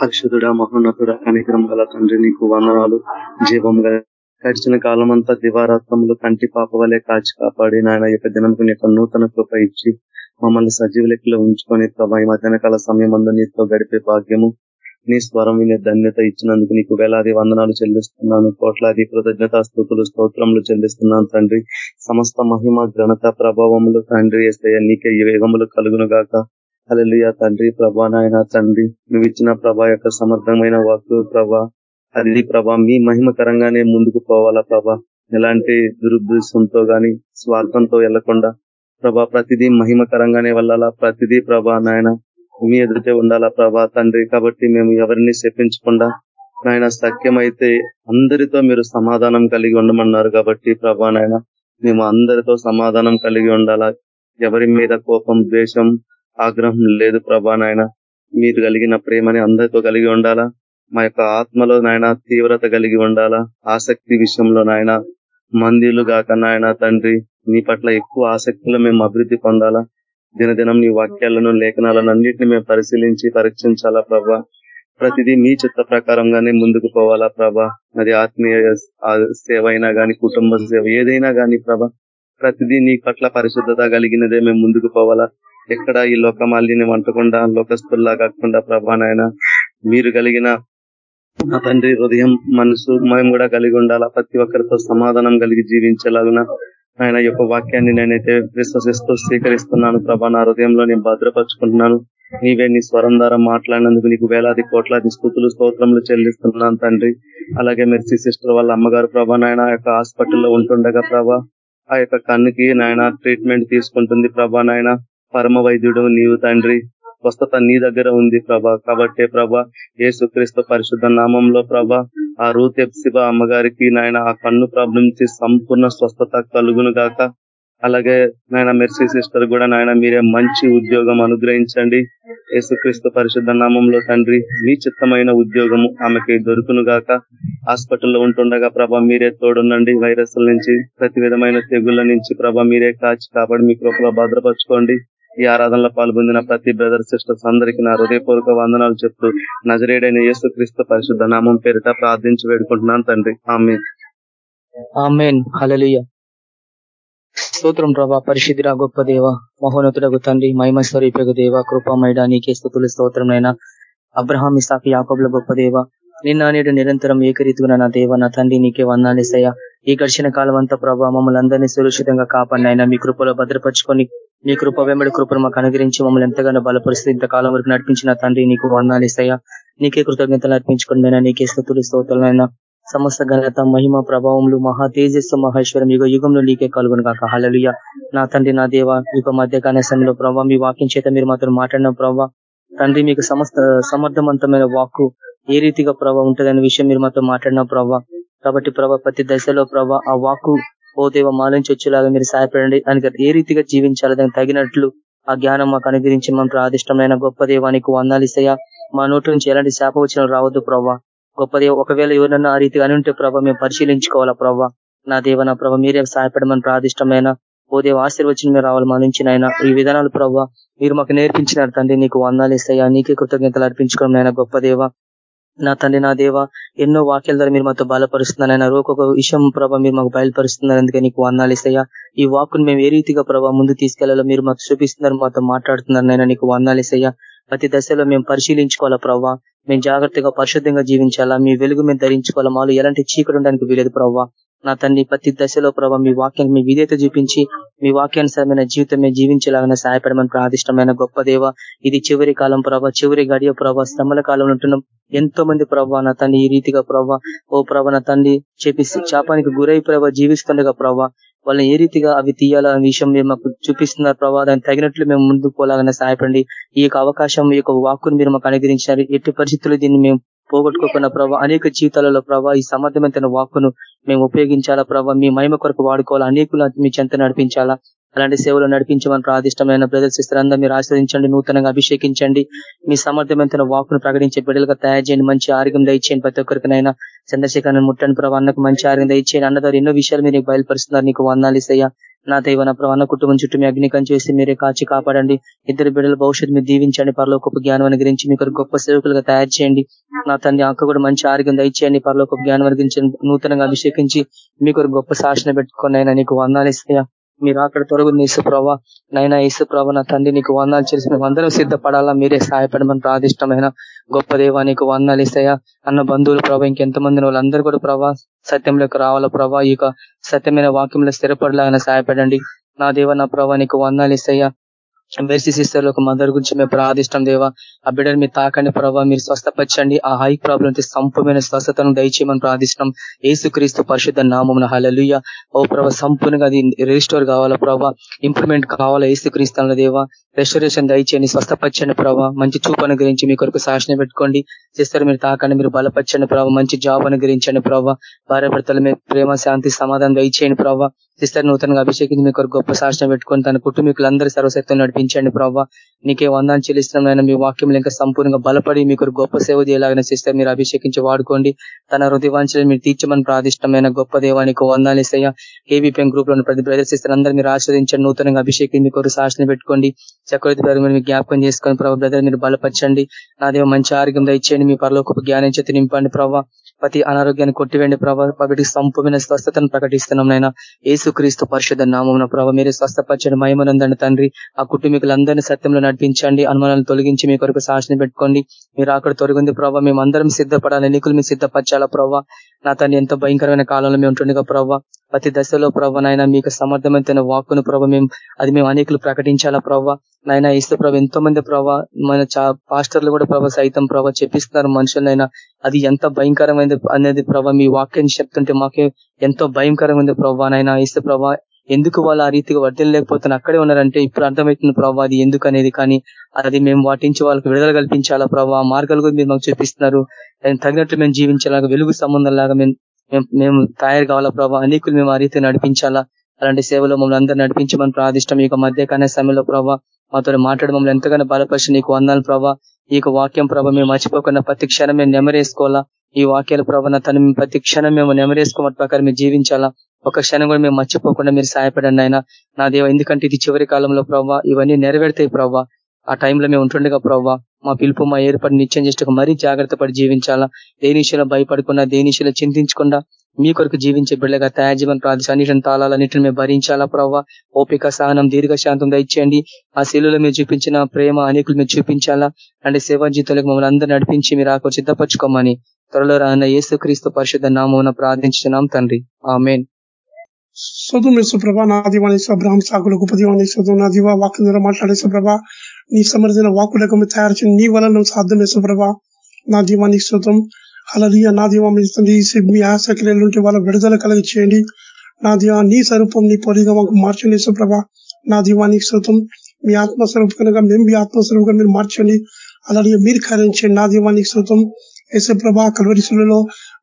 పరిశుద్ధుడ మహోన్నతుడ కనికరం గల తండ్రి నీకు వందనాలు. జీవం గల గడిచిన కాలం అంతా దివారాత్మములు కంటి పాప వలె కాచి కాపాడి నాయన యొక్క దినంకు నీ నూతన కృప ఇచ్చి మమ్మల్ని సజీవ లెక్కలో ఉంచుకొని ప్రభా ఈ మధ్యాహ్నకాల సమయం అందు నీతో గడిపే భాగ్యము నీ స్వరం వినే ధన్యత ఇచ్చినందుకు నీకు వేలాది వందనాలు చెల్లిస్తున్నాను కోట్లాది కృతజ్ఞత స్థుతులు స్తోత్రములు చెల్లిస్తున్నాను తండ్రి. సమస్త మహిమ ఘనత ప్రభావములు తండ్రి వేస్తే నీకే ఈ వేగములు కలుగును గాక. అలెలుయ తండ్రి ప్రభా నాయన తండ్రి. నువ్వు ఇచ్చిన ప్రభా యొక్క సమర్థమైన వాక్కు ప్రభా అది ప్రభా మీ మహిమకరంగానే ముందుకు పోవాలా ప్రభా? ఎలాంటి దురుద్దేశంతో గాని స్వార్థంతో వెళ్ళకుండా ప్రభా ప్రతిదీ మహిమకరంగానే వెళ్ళాలా? ప్రతిదీ ప్రభా నాయన మీ ఎదుటే ఉండాలా ప్రభా తండ్రి? కాబట్టి మేము ఎవరిని చెప్పించకుండా నాయన సఖ్యమైతే అందరితో మీరు సమాధానం కలిగి ఉండమన్నారు కాబట్టి ప్రభా నాయన మేము అందరితో సమాధానం కలిగి ఉండాలా? ఎవరి మీద కోపం ద్వేషం ఆగ్రహం లేదు ప్రభా నాయన. మీరు కలిగిన ప్రేమని అందరితో కలిగి ఉండాలా? మా యొక్క ఆత్మలో నాయన తీవ్రత కలిగి ఉండాలా? ఆసక్తి విషయంలో నాయన మందిలు గాక నాయన తండ్రి నీ పట్ల ఎక్కువ ఆసక్తిలో మేము అభివృద్ధి పొందాలా? దినదినం నీ వాక్యాలను లేఖనాలను అన్నింటిని మేము పరిశీలించి పరీక్షించాలా ప్రభా? ప్రతిదీ మీ చిత్త ప్రకారంగానే ముందుకు పోవాలా ప్రభా? అది ఆత్మీయ సేవ అయినా గాని కుటుంబ సేవ ఏదైనా గాని ప్రభా ప్రతిదీ నీ పట్ల పరిశుద్ధత కలిగినదే మేము ముందుకు పోవాలా? ఎక్కడ ఈ లోకమాలిని వంటకుండా లోకస్తుల్లా కాకుండా ప్రభా నాయన మీరు కలిగిన నా తండ్రి హృదయం మనసు మనం కూడా కలిగి ఉండాలా? ప్రతి ఒక్కరితో సమాధానం కలిగి జీవించేలాగున ఆయన యొక్క వాక్యాన్ని నేనైతే విశ్వసిస్తూ స్వీకరిస్తున్నాను. ప్రభా నా హృదయంలో నేను భద్రపరుచుకుంటున్నాను. నీవే నీ స్వరం ద్వారా మాట్లాడినందుకు నీకు వేలాది కోట్లాది స్థుతులు స్తోత్రములు చెల్లిస్తున్నాను తండ్రి. అలాగే మెర్సీ సిస్టర్ వాళ్ళ అమ్మగారు ప్రభా నాయన యొక్క హాస్పిటల్లో ఉంటుండగా ప్రభా ఆ యొక్క కన్నుకి నాయన ట్రీట్మెంట్ తీసుకుంటుంది ప్రభా నాయన. పరమ వైద్యుడు నీవు తండ్రి. స్వస్థత నీ దగ్గర ఉంది ప్రభా. కాబట్టి ప్రభా ఏసుక్రీస్తు పరిశుద్ధ నామంలో ప్రభా ఆ రూతెప్సిబ అమ్మగారికి నాయన ఆ కన్ను ప్రాబ్లం నుంచి సంపూర్ణ స్వస్థత కలుగును గాక. అలాగే నాయన మెర్సీ సిస్టర్ కూడా నాయన మీరే మంచి ఉద్యోగం అనుగ్రహించండి. యేసుక్రీస్తు పరిశుద్ధ నామంలో తండ్రి మీ చిత్తమైన ఉద్యోగము ఆమెకి దొరుకును గాక. హాస్పిటల్లో ఉంటుండగా ప్రభా మీరే తోడునండి వైరస్ల నుంచి ప్రతి విధమైన తెగుళ్ళ నుంచి ప్రభా మీరే కాచి కాపాడి మీ కృపలో భద్రపరచుకోండి. ఈ ఆరాధనలో పాల్పొందిన ప్రతి బ్రదర్ సిస్టర్స్ అందరికీ నా హృదయపూర్వక వందనాలు చెప్తూ నజరేడైన యేసు క్రీస్తు పరిశుద్ధ నామం పేరిట ప్రార్థించి వేడుకుంటున్నాను తండ్రి. ఆమె ఆమెన్. హలలియ స్తోత్రం ప్రభా పరిశుద్ధిరా గొప్ప దేవ మహోన్నతుడకు తండ్రి మహిమ స్వరూపకు దేవ కృపామైడా నీకే స్థుతులు స్తోత్రమైన అబ్రహాం ఇసాకి యాకబుల గొప్ప దేవ. నిన్న నేడు నిరంతరం ఏకరీతిగా నా దేవ నా తండ్రి నీకే వందాలేసయ్యా ఈ గడిచిన కాలం అంతా ప్రభా మమ్మల్ని అందరినీ సురక్షితంగా కాపాడినైనా మీ కృపలో భద్రపరుచుకొని నీ కృప వెంబడి కృపను మాకు అనుగ్రహించి మమ్మల్ని ఎంతగానో బలపరుస్తూ ఇంతకాలం వరకు నడిపించిన తండ్రి నీకు వందాలేసయ్యా నీకే కృతజ్ఞతలు అర్పించుకుని నీకే స్థుతులు స్తోతులైనా సమస్త ఘనత మహిమ ప్రభావములు మహా తేజస్సు మహేశ్వరం యుగ యుగంలో నీకే కలుగును కాక హలలుయ నా తండ్రి నా దేవ మీకు మధ్య సమయంలో ప్రభావ మీ వాక్యం చేత మీరు మాత్రం మాట్లాడిన ప్రభావ తండ్రి మీకు సమస్త సమర్థవంతమైన వాక్కు ఏ రీతిగా ప్రభావ ఉంటుందనే విషయం మీరు మాతో మాట్లాడిన ప్రభావ కాబట్టి ప్రభా ప్రతి దశలో ప్రభా ఆ వాక్కు ఓ దేవ మాలించి వచ్చేలాగా మీరు సహాయపడండి. దానికి ఏ రీతిగా జీవించాలి దానికి తగినట్లు ఆ జ్ఞానం మాకు అనుగ్రహించి మనం ప్రాదిష్టమైన గొప్ప దేవానికి వందాలిసయ్యా మా నోటి నుంచి ఎలాంటి శాప వచ్చిన రావద్దు ప్రభావ గొప్ప దేవ ఒకవేళ ఎవరన్నా ఆ రీతిగా ఉంటే ప్రభావ మేము పరిశీలించుకోవాలా ప్రభావ నా దేవ నా ప్రభావ మీరే సహాయపడమని ప్రాదిష్టమైన ఓ దేవ ఆశీర్వచనం మీరు రావాలి మా నుంచి నాయన. ఈ విధానాలు ప్రభావ మీరు మాకు నేర్పించినారు తండ్రి నీకు వందాలిస్తాయా నీకే కృతజ్ఞతలు అర్పించుకోవడం నాయన గొప్ప దేవ. నా తండ్రి నా దేవ ఎన్నో వాక్యాల ద్వారా మీరు మాతో బలపరుస్తున్నారు. ఆయన ఒక విషయం ప్రభావ మీరు మాకు బయలుపరుస్తున్నారు. అందుకే నీకు వందాలు ఇస్తాయా ఈ వాక్ను మేము ఏ రీతిగా ప్రభావ ముందు తీసుకెళ్ళాలో మీరు మాకు చూపిస్తున్నారు మాతో మాట్లాడుతున్నారు. నైనా నీకు వందాలు ఇస్తాయా ప్రతి దశలో మేము పరిశీలించుకోవాలా ప్రభావ మేము జాగ్రత్తగా పరిశుద్ధంగా జీవించాలా? మీ వెలుగు మేము ధరించుకోవాలా? మాలో ఎలాంటి చీకటి ఉండడానికి వీలేదు ప్రవ్వా నా తండ్రి ప్రతి దశలో ప్రభావ మీ వాక్యాన్ని మీ విధేత చూపించి మీ వాక్యానుసరమైన జీవితం మేము జీవించేలాగా సహాయపడమని ప్రాదిష్టమైన గొప్ప దేవ ఇది చివరి కాలం ప్రభావ చివరి గడియ ప్రభావ శ్రమల కాలంలో ఉంటున్నాం. ఎంతో మంది ప్రభావ నా తండ్రి ఈ రీతిగా ప్రభావ ఓ ప్రభా నా తండ్రి చేపిస్తూ శాపానికి గురై ప్రభావ జీవిస్తుండగా ప్రభావ వాళ్ళని ఏ రీతిగా అవి తీయాలనే విషయం మీరు మాకు చూపిస్తున్నారు ప్రభావ దానికి తగినట్లు మేము ముందుకు పోలాగానే సహాయపడండి. ఈ యొక్క అవకాశం ఈ యొక్క వాక్కును మీరు మాకు అనుగ్రహించారు ఎట్టి పరిస్థితుల్లో దీన్ని మేము పోగొట్టుకోకుండా ప్రభావ అనేక జీవితాలలో ప్రభావ ఈ సమర్థమైన వాక్కును మేము ఉపయోగించాలా ప్రభావ మీ మహిమ కొరకు వాడుకోవాలా అనేకులు మీ చెంత నడిపించాలా అలాంటి సేవలు నడిపించమని ప్రాదిష్టమైన బ్రదర్స్ ఇస్తారందా మీరు ఆశ్రదించండి నూతనంగా అభిషేకించండి. మీ సమర్థమైన వాకును ప్రకటించే బిడ్డలుగా తయారు చేయండి మంచి ఆరోగ్యం దయచేయండి ప్రతి ఒక్కరికినైనా. చంద్రశేఖర్ ముట్టని ప్రభావ అన్నకు మంచి ఆరోగ్యం దయచేయండి. అన్నదారు ఎన్నో విషయాలు మీరు బయలుపరుస్తున్నారు నీకు వందాలిసయ్యా నా దైవ నా ప్రవణ కుటుంబం చుట్టూ మీ అగ్నికం చేసి మీరే కాచి కాపాడండి. ఇద్దరు బిడ్డల భవిష్యత్తు మీరు దీవించండి. పరలోకపు జ్ఞానం అనుగ్రహించి మీకు గొప్ప సేవకులుగా తయారు చేయండి. నా తండ్రి అక్క కూడా మంచి ఆరోగ్యం దయచేయండి. పరలోకపు జ్ఞానం గురించి నూతనంగా అభిషేకించి మీకు గొప్ప శాసన పెట్టుకొని అయినా నీకు వందాలిస్తాయా మీరు అక్కడ తొలగు ఇసు ప్రభా నైనా ఇసు ప్రభా నా తండ్రి నీకు వందాలు చేసి మేము అందరం సిద్ధపడాలా మీరే సహాయపడమని ప్రాదిష్టమైన గొప్ప దేవా నీకు వందాలు ఇస్తాయా. అన్న బంధువులు ప్రభా ఇంకెంతమంది వాళ్ళందరూ కూడా ప్రభా సత్యంలోకి రావాలా ప్రభా ఈ సత్యమైన వాక్యంలో స్థిరపడలాగా సహాయపడండి. నా దేవ నా ప్రభా నీకు వందాలు ఇస్తాయా. వెర్సి సిస్టర్ ఒక మదర్ గురించి మేము ప్రార్థిష్టం దేవా? ఆ బిడ్డ మీరు తాకండి ప్రభావ మీరు స్వస్థపరచండి. ఆ హై ప్రాబ్లం సంపూర్ణమైన స్వస్థతను దయచేయమని ప్రార్థిష్టం ఏసుక్రీస్తు పరిశుద్ధ నామం హలలుయ ఓ ప్రభావ సంపూర్ణంగా అది రిజిస్టోర్ కావాలా ప్రభా? ఇంప్రూవ్మెంట్ కావాలా ఏసుక్రీస్తున్న దేవా? రెస్టరేషన్ దయచేయండి స్వస్థపచ్చండి ప్రభావ మంచి చూపు అనుగ్రహించి మీ కొరకు సాక్షణ పెట్టుకోండి. సిస్టర్ మీరు తాకండి మీరు బలపరచండి ప్రభావ మంచి జాబ్ అనుగ్రహించండి ప్రభావ భార్య భర్తల మీద ప్రేమ శాంతి సమాధానం దయచేయండి ప్రభావ సిస్టర్ నూతనంగా అభిషేకించి మీకు గొప్ప శాసనం పెట్టుకొని తన కుటుంబీకులందరూ సర్వశక్తులు నడిపించండి ప్రభావ నీకే వందాన్ని చెల్లిస్తున్నాం మీ వాక్యం ఇంకా సంపూర్ణంగా బలపడి మీకు గొప్ప సేవ చేయలాగిన సిస్టర్ మీరు అభిషేకించి వాడుకోండి. తన హృదయవాంఛలు మీరు తీర్చమని ప్రాదిష్టమైన గొప్ప దేవానికి వందాలు ఇస్తాయా ఏబీపీఎం గ్రూప్లో ప్రతి బ్రదర్ సిస్టర్ అందరూ మీరు ఆశ్రదించండి నూతనంగా అభిషేకించి మీకు కొరకు పెట్టుకోండి. చక్రవర్తి బ్రదర్ మీరు జ్ఞాపకం చేసుకొని ప్రభావ బ్రదర్ మీరు బలపరచండి. నా దేవ మంచి ఆరోగ్యం దయచేయండి. మీ పరలోకపు జ్ఞానం చేతి నింపండి ప్రభావ ప్రతి అనారోగ్యాన్ని కొట్టివేండి ప్రభావ వీటికి సంపూర్ణ స్వస్థతను ప్రకటిస్తున్నాం నాయన. ఏసుక్రీస్తు పరిషత్ నామం ప్రభావ మీరే స్వస్థపరచండి మహిమనందండి తండ్రి. ఆ కుటుంబీకులందరినీ సత్యంలో నడిపించండి. అనుమానాలను తొలగించి మీ కొరకు సాక్షిని పెట్టుకోండి. మీరు అక్కడ తొలగింది ప్రభావ మేము అందరం సిద్ధపడాలి. ఎన్నికలు మీ సిద్ధపరచాలా ప్రభావ నా తను ఎంతో భయంకరమైన కాలంలో మేము ఉంటుండగా ప్రభావ ప్రతి దశలో ప్రభావ నాయన మీకు సమర్థమైన వాక్కును ప్రభావ మేము అది మేము అనేకులు ప్రకటించాలా ప్రభావ నాయన ఇస్తే ప్రభావ ఎంతో మంది ప్రభావ మన పాస్టర్లు కూడా ప్రభావ సైతం ప్రభావ చెప్పిస్తున్నారు మనుషులైనా అది ఎంత భయంకరమైనది అనేది ప్రభావ మీ వాక్యాన్ని చెప్తుంటే మాకే ఎంతో భయంకరమైంది ప్రభావ నాయన ఇస్తే ప్రభావ ఎందుకు వాళ్ళు ఆ రీతిగా లేకపోతే అక్కడే ఉన్నారంటే ఇప్పుడు అర్థమవుతుంది ప్రభావ అది ఎందుకు అనేది. కానీ అది మేము వాటించి వాళ్ళకి విడుదల కల్పించాలా ప్రభావ మార్గాలు కూడా మీరు మాకు చూపిస్తున్నారు. తగినట్లు మేము జీవించాలా వెలుగు సంబంధం లాగా మేము మేము తయారు కావాలా ప్రభావ అనేకులు మేము ఆ రీతి నడిపించాలా? అలాంటి సేవలో మమ్మల్ని అందరూ నడిపించమని ప్రార్థిష్టం ఈ మధ్య కానీ సమయంలో ప్రభావ మాతో మాట్లాడి మమ్మల్ని ఎంతగానో బలపరిచి నీకు వందాలు ప్రభా. ఈ వాక్యం ప్రభావ మేము మర్చిపోకుండా ప్రతి క్షణం మేము నెమరేసుకోవాలా? ఈ వాక్యాల ప్రభావ తను ప్రతి క్షణం మేము నెమరేసుకోవడం ప్రకారం మేము జీవించాలా? ఒక క్షణం కూడా మేము మర్చిపోకుండా మీరు సహాయపడండి ఆయన నా దేవ ఎందుకంటే ఇది చివరి కాలంలో ప్రభావ ఇవన్నీ నెరవేరుతాయి ప్రభావ ఆ టైంలో మేము ఉంటుండగా ప్రభావ మా పిలుపు మా ఏర్పాటు నిత్యం చేస్తూ మరీ జాగ్రత్త పడి జీవించాలా? దేనిశలో భయపడకుండా దేనిశలో చింతించకుండా మీ కొరకు జీవించే బిడ్డగా తయారు చేయమని ప్రార్థించి అన్నిటిని తాళాలన్నింటిని మేము భరించాలా ప్రభావ ఓపిక సహనం దీర్ఘ ఇచ్చేయండి. ఆ శిలులో మీరు చూపించిన ప్రేమ అనేకులు మీరు చూపించాలా? అంటే సేవా జీతాలకు మమ్మల్ని అందరూ నడిపించి మీరు ఆకు సిద్ధపరచుకోమని త్వరలో రాన్న యేసు క్రీస్తు పరిశుద్ధ నామం ప్రార్థించున్నాం తండ్రి. ఆ చదువు సుప్రభ నా దివాని అబ్రహం సాకులు గొప్ప నా దివా వాక్యం ద్వారా మాట్లాడే సుప్రభ నీ సమర్థన వాకులకు తయారు చేయండి నీ వల్ల సాధ్యమే ప్రభా నా దీవానికి శుతం అలలియ నా దీవం ఇస్తుంది మీ ఆసక్రియలు ఉంటే వాళ్ళ విడుదల కలిగి చేయండి. నా దీవా నీ స్వరూపం నీ పొలిగా మాకు మార్చండి ప్రభా. నా దీవానికి శృతం మీ ఆత్మస్వరూపం మేము మీ ఆత్మస్వరూపంగా మీరు మార్చండి. అలాగే మీరు కార్యం నా దీవానికి శృతం ప్రభా కలవరిసులలో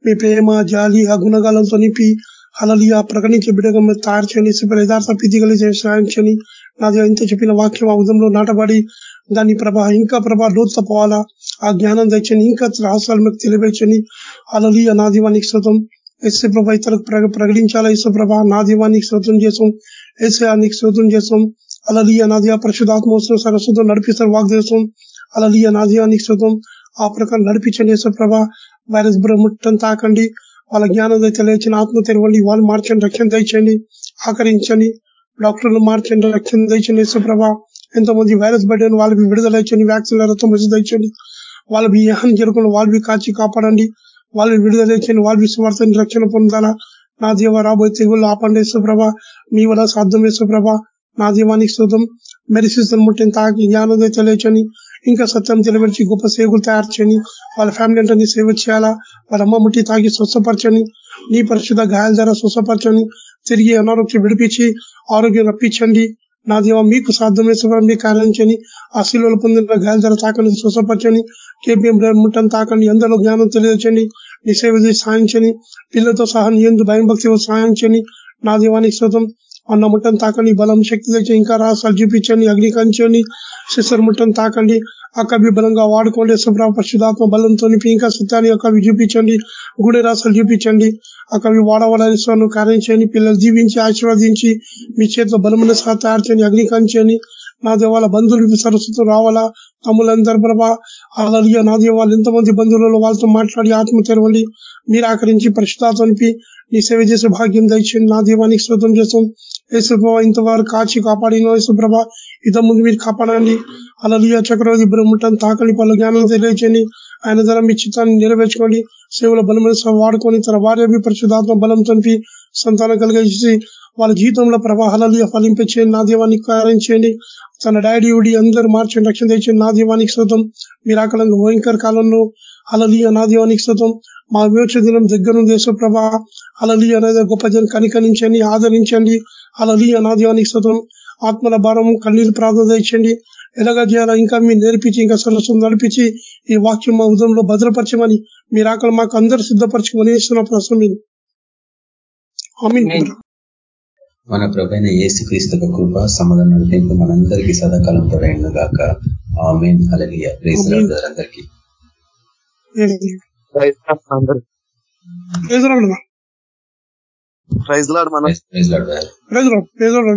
మీ ప్రేమ జాలి ఆ గుణగాలంతో నింపి అలలియా ప్రకటించే బిడ్డగా మీరు తయారు చేయండి యథార్థ పితిగలి సాయం చేయని నా దేవ ఇంత చెప్పిన వాక్యం ఆ ఉదయంలో నాటబడి దాని ప్రభా ఇంకా ప్రభా లోతుతో పోవాలా? ఆ జ్ఞానం తెచ్చని ఇంకా రహస్యాలు మీకు తెలియచని అలలియ నా దీవానికి శృతం ఎస్సే ప్రభా ఇతరులకు ప్రకటించాలా? ఇసు ప్రభా నా దీవానికి శ్రోతం చేసాం ఎస్సే నీకు శ్రోతం చేసాం అలలియ నాదియా పరిశుధాత్మోత్సవం సరస్వతం నడిపిస్తారు వాగ్దేశం అలలియ నాదియా నీకు శ్రోతం ఆ ప్రకారం నడిపించండి యేసు ప్రభా. వైరస్ బ్రహ్మట్టం తాకండి. వాళ్ళ జ్ఞానం తెలియచని ఆత్మ తెరవండి వాళ్ళు మార్చండి రక్షణ తెచ్చండి ఆకరించండి. డాక్టర్లు మార్చండి రక్షణ తెచ్చండి యేసు ఎంతో మంది వైరస్ పడిన వాళ్ళకి విడుదల ఇచ్చండి వ్యాక్సిన్ల రక్తం తెచ్చండి వాళ్ళకి యహన్ జరుగుతున్న వాళ్ళవి కాచి కాపాడండి. వాళ్ళు విడుదల ఇచ్చండి వాళ్ళవి విశ్వాసం రక్షణ పొందాలా. నా దేవ రాబోయే తెగుళ్ళు ఆపండి ప్రభ మీ వల్ల సాధ్యం ప్రభ నా దీవానికి శుద్ధం మెరిసిస్తున్న ముట్టిన తాకి జ్ఞానం తెలియచని ఇంకా సత్యం తెలివచ్చి గొప్ప సేవలు తయారు చేయని వాళ్ళ ఫ్యామిలీ అంటే సేవ చేయాలా? వాళ్ళ అమ్మ ముట్టి తాగి స్వస్థపరచని నీ పరిశుద్ధ గాయాల ద్వారా స్వస్థపరచని తిరిగి అనారోగ్యం విడిపించి ఆరోగ్యం రప్పించండి. నా దేవ మీకు సాధ్యమే మీ కార్యించని ఆ శిలువలు పొందిన గాయాల ధర తాకండి స్వసపరచని కేపీఎం ముట్టని తాకండి ఎందరో జ్ఞానం తెలియచండి నిసేవ సాయించని పిల్లలతో సహా ఎందు భయం భక్తి సాయించని నా దేవానికి శుతం అన్న ముట్టని తాకండి బలం శక్తి తెచ్చి ఇంకా రాసాలు చూపించండి అగ్ని కంచండి శిశర్ ముట్టని తాకండి అక్కవి బలంగా వాడుకోండి శుభ్ర పరిశుధాత్మ బలంతో ఇంకా సత్యాన్ని అక్కవి చూపించండి గుడి రాసాలు చూపించండి అక్కవి వాడవాలని కార్యం చేయండి పిల్లలు జీవించి ఆశీర్వదించి మీ చేతిలో బలమైన సహా తయారు చేయండి అగ్ని కంచండి నా దేవాల బంధువులు సరస్వతం రావాలా తమ్ములందరి ప్రభా అలాగే నా దేవాలు ఎంతమంది బంధువులలో వాళ్ళతో మాట్లాడి ఆత్మ తెరవండి మీరు ఆకరించి పరిశుధాత్మనిపి నీ సేవ చేసే భాగ్యం దయచేయండి నా దీవానికి శ్రోతం చేస్తాం. యేసుప్రభ ఇంతవారు కాచి కాపాడిన యేసుప్రభ ఇంత ముందు మీరు కాపాడండి. అలలియ చక్రవర్తి బ్రహ్మటం తాకని పలు జ్ఞానం తెలియచేయండి. ఆయన ద్వారా మీ చిత్తాన్ని నెరవేర్చుకోండి. సేవల బలమైన వాడుకొని తన వారి పరిశుధాత్మ బలం తంపి సంతానం కలిగేసి వాళ్ళ జీవితంలో ప్రవాహాలు ఫలింపచేయండి. నా దీవానికి కార్యం చేయండి. తన డాడీ ఉడి అందరూ మార్చండి రక్షణ తెచ్చండి నా దీవానికి శృతం మీరు ఆకలంగా భయంకర కాలంలో అలలియ నా దీవానికి శృతం మా విమోచ దినం దగ్గర దేశ ప్రభా అలలియ అనేది గొప్ప జనం కనికరించండి ఆదరించండి. అలలియ నా దీవానికి ఆత్మల భారం కన్నీరు ప్రార్థన తెచ్చండి ఎలాగా చేయాలా? ఇంకా మీరు నేర్పించి ఇంకా సరస్వం నడిపించి ఈ వాక్యం మా ఉదయంలో భద్రపరచమని మీరు ఆకలి మాకు అందరు సిద్ధపరచమని ఇస్తున్న ప్రశ్న మీరు మన ప్రభైన ఏసు క్రీస్తు కృప సమాధానం నడిపింపు మనందరికీ సదాకాలం తోడైండు గాక. ఆమెన్. అలలియ అందరికీ. ప్రైజ్ లాడ్ మన praise lord praise lord praise lord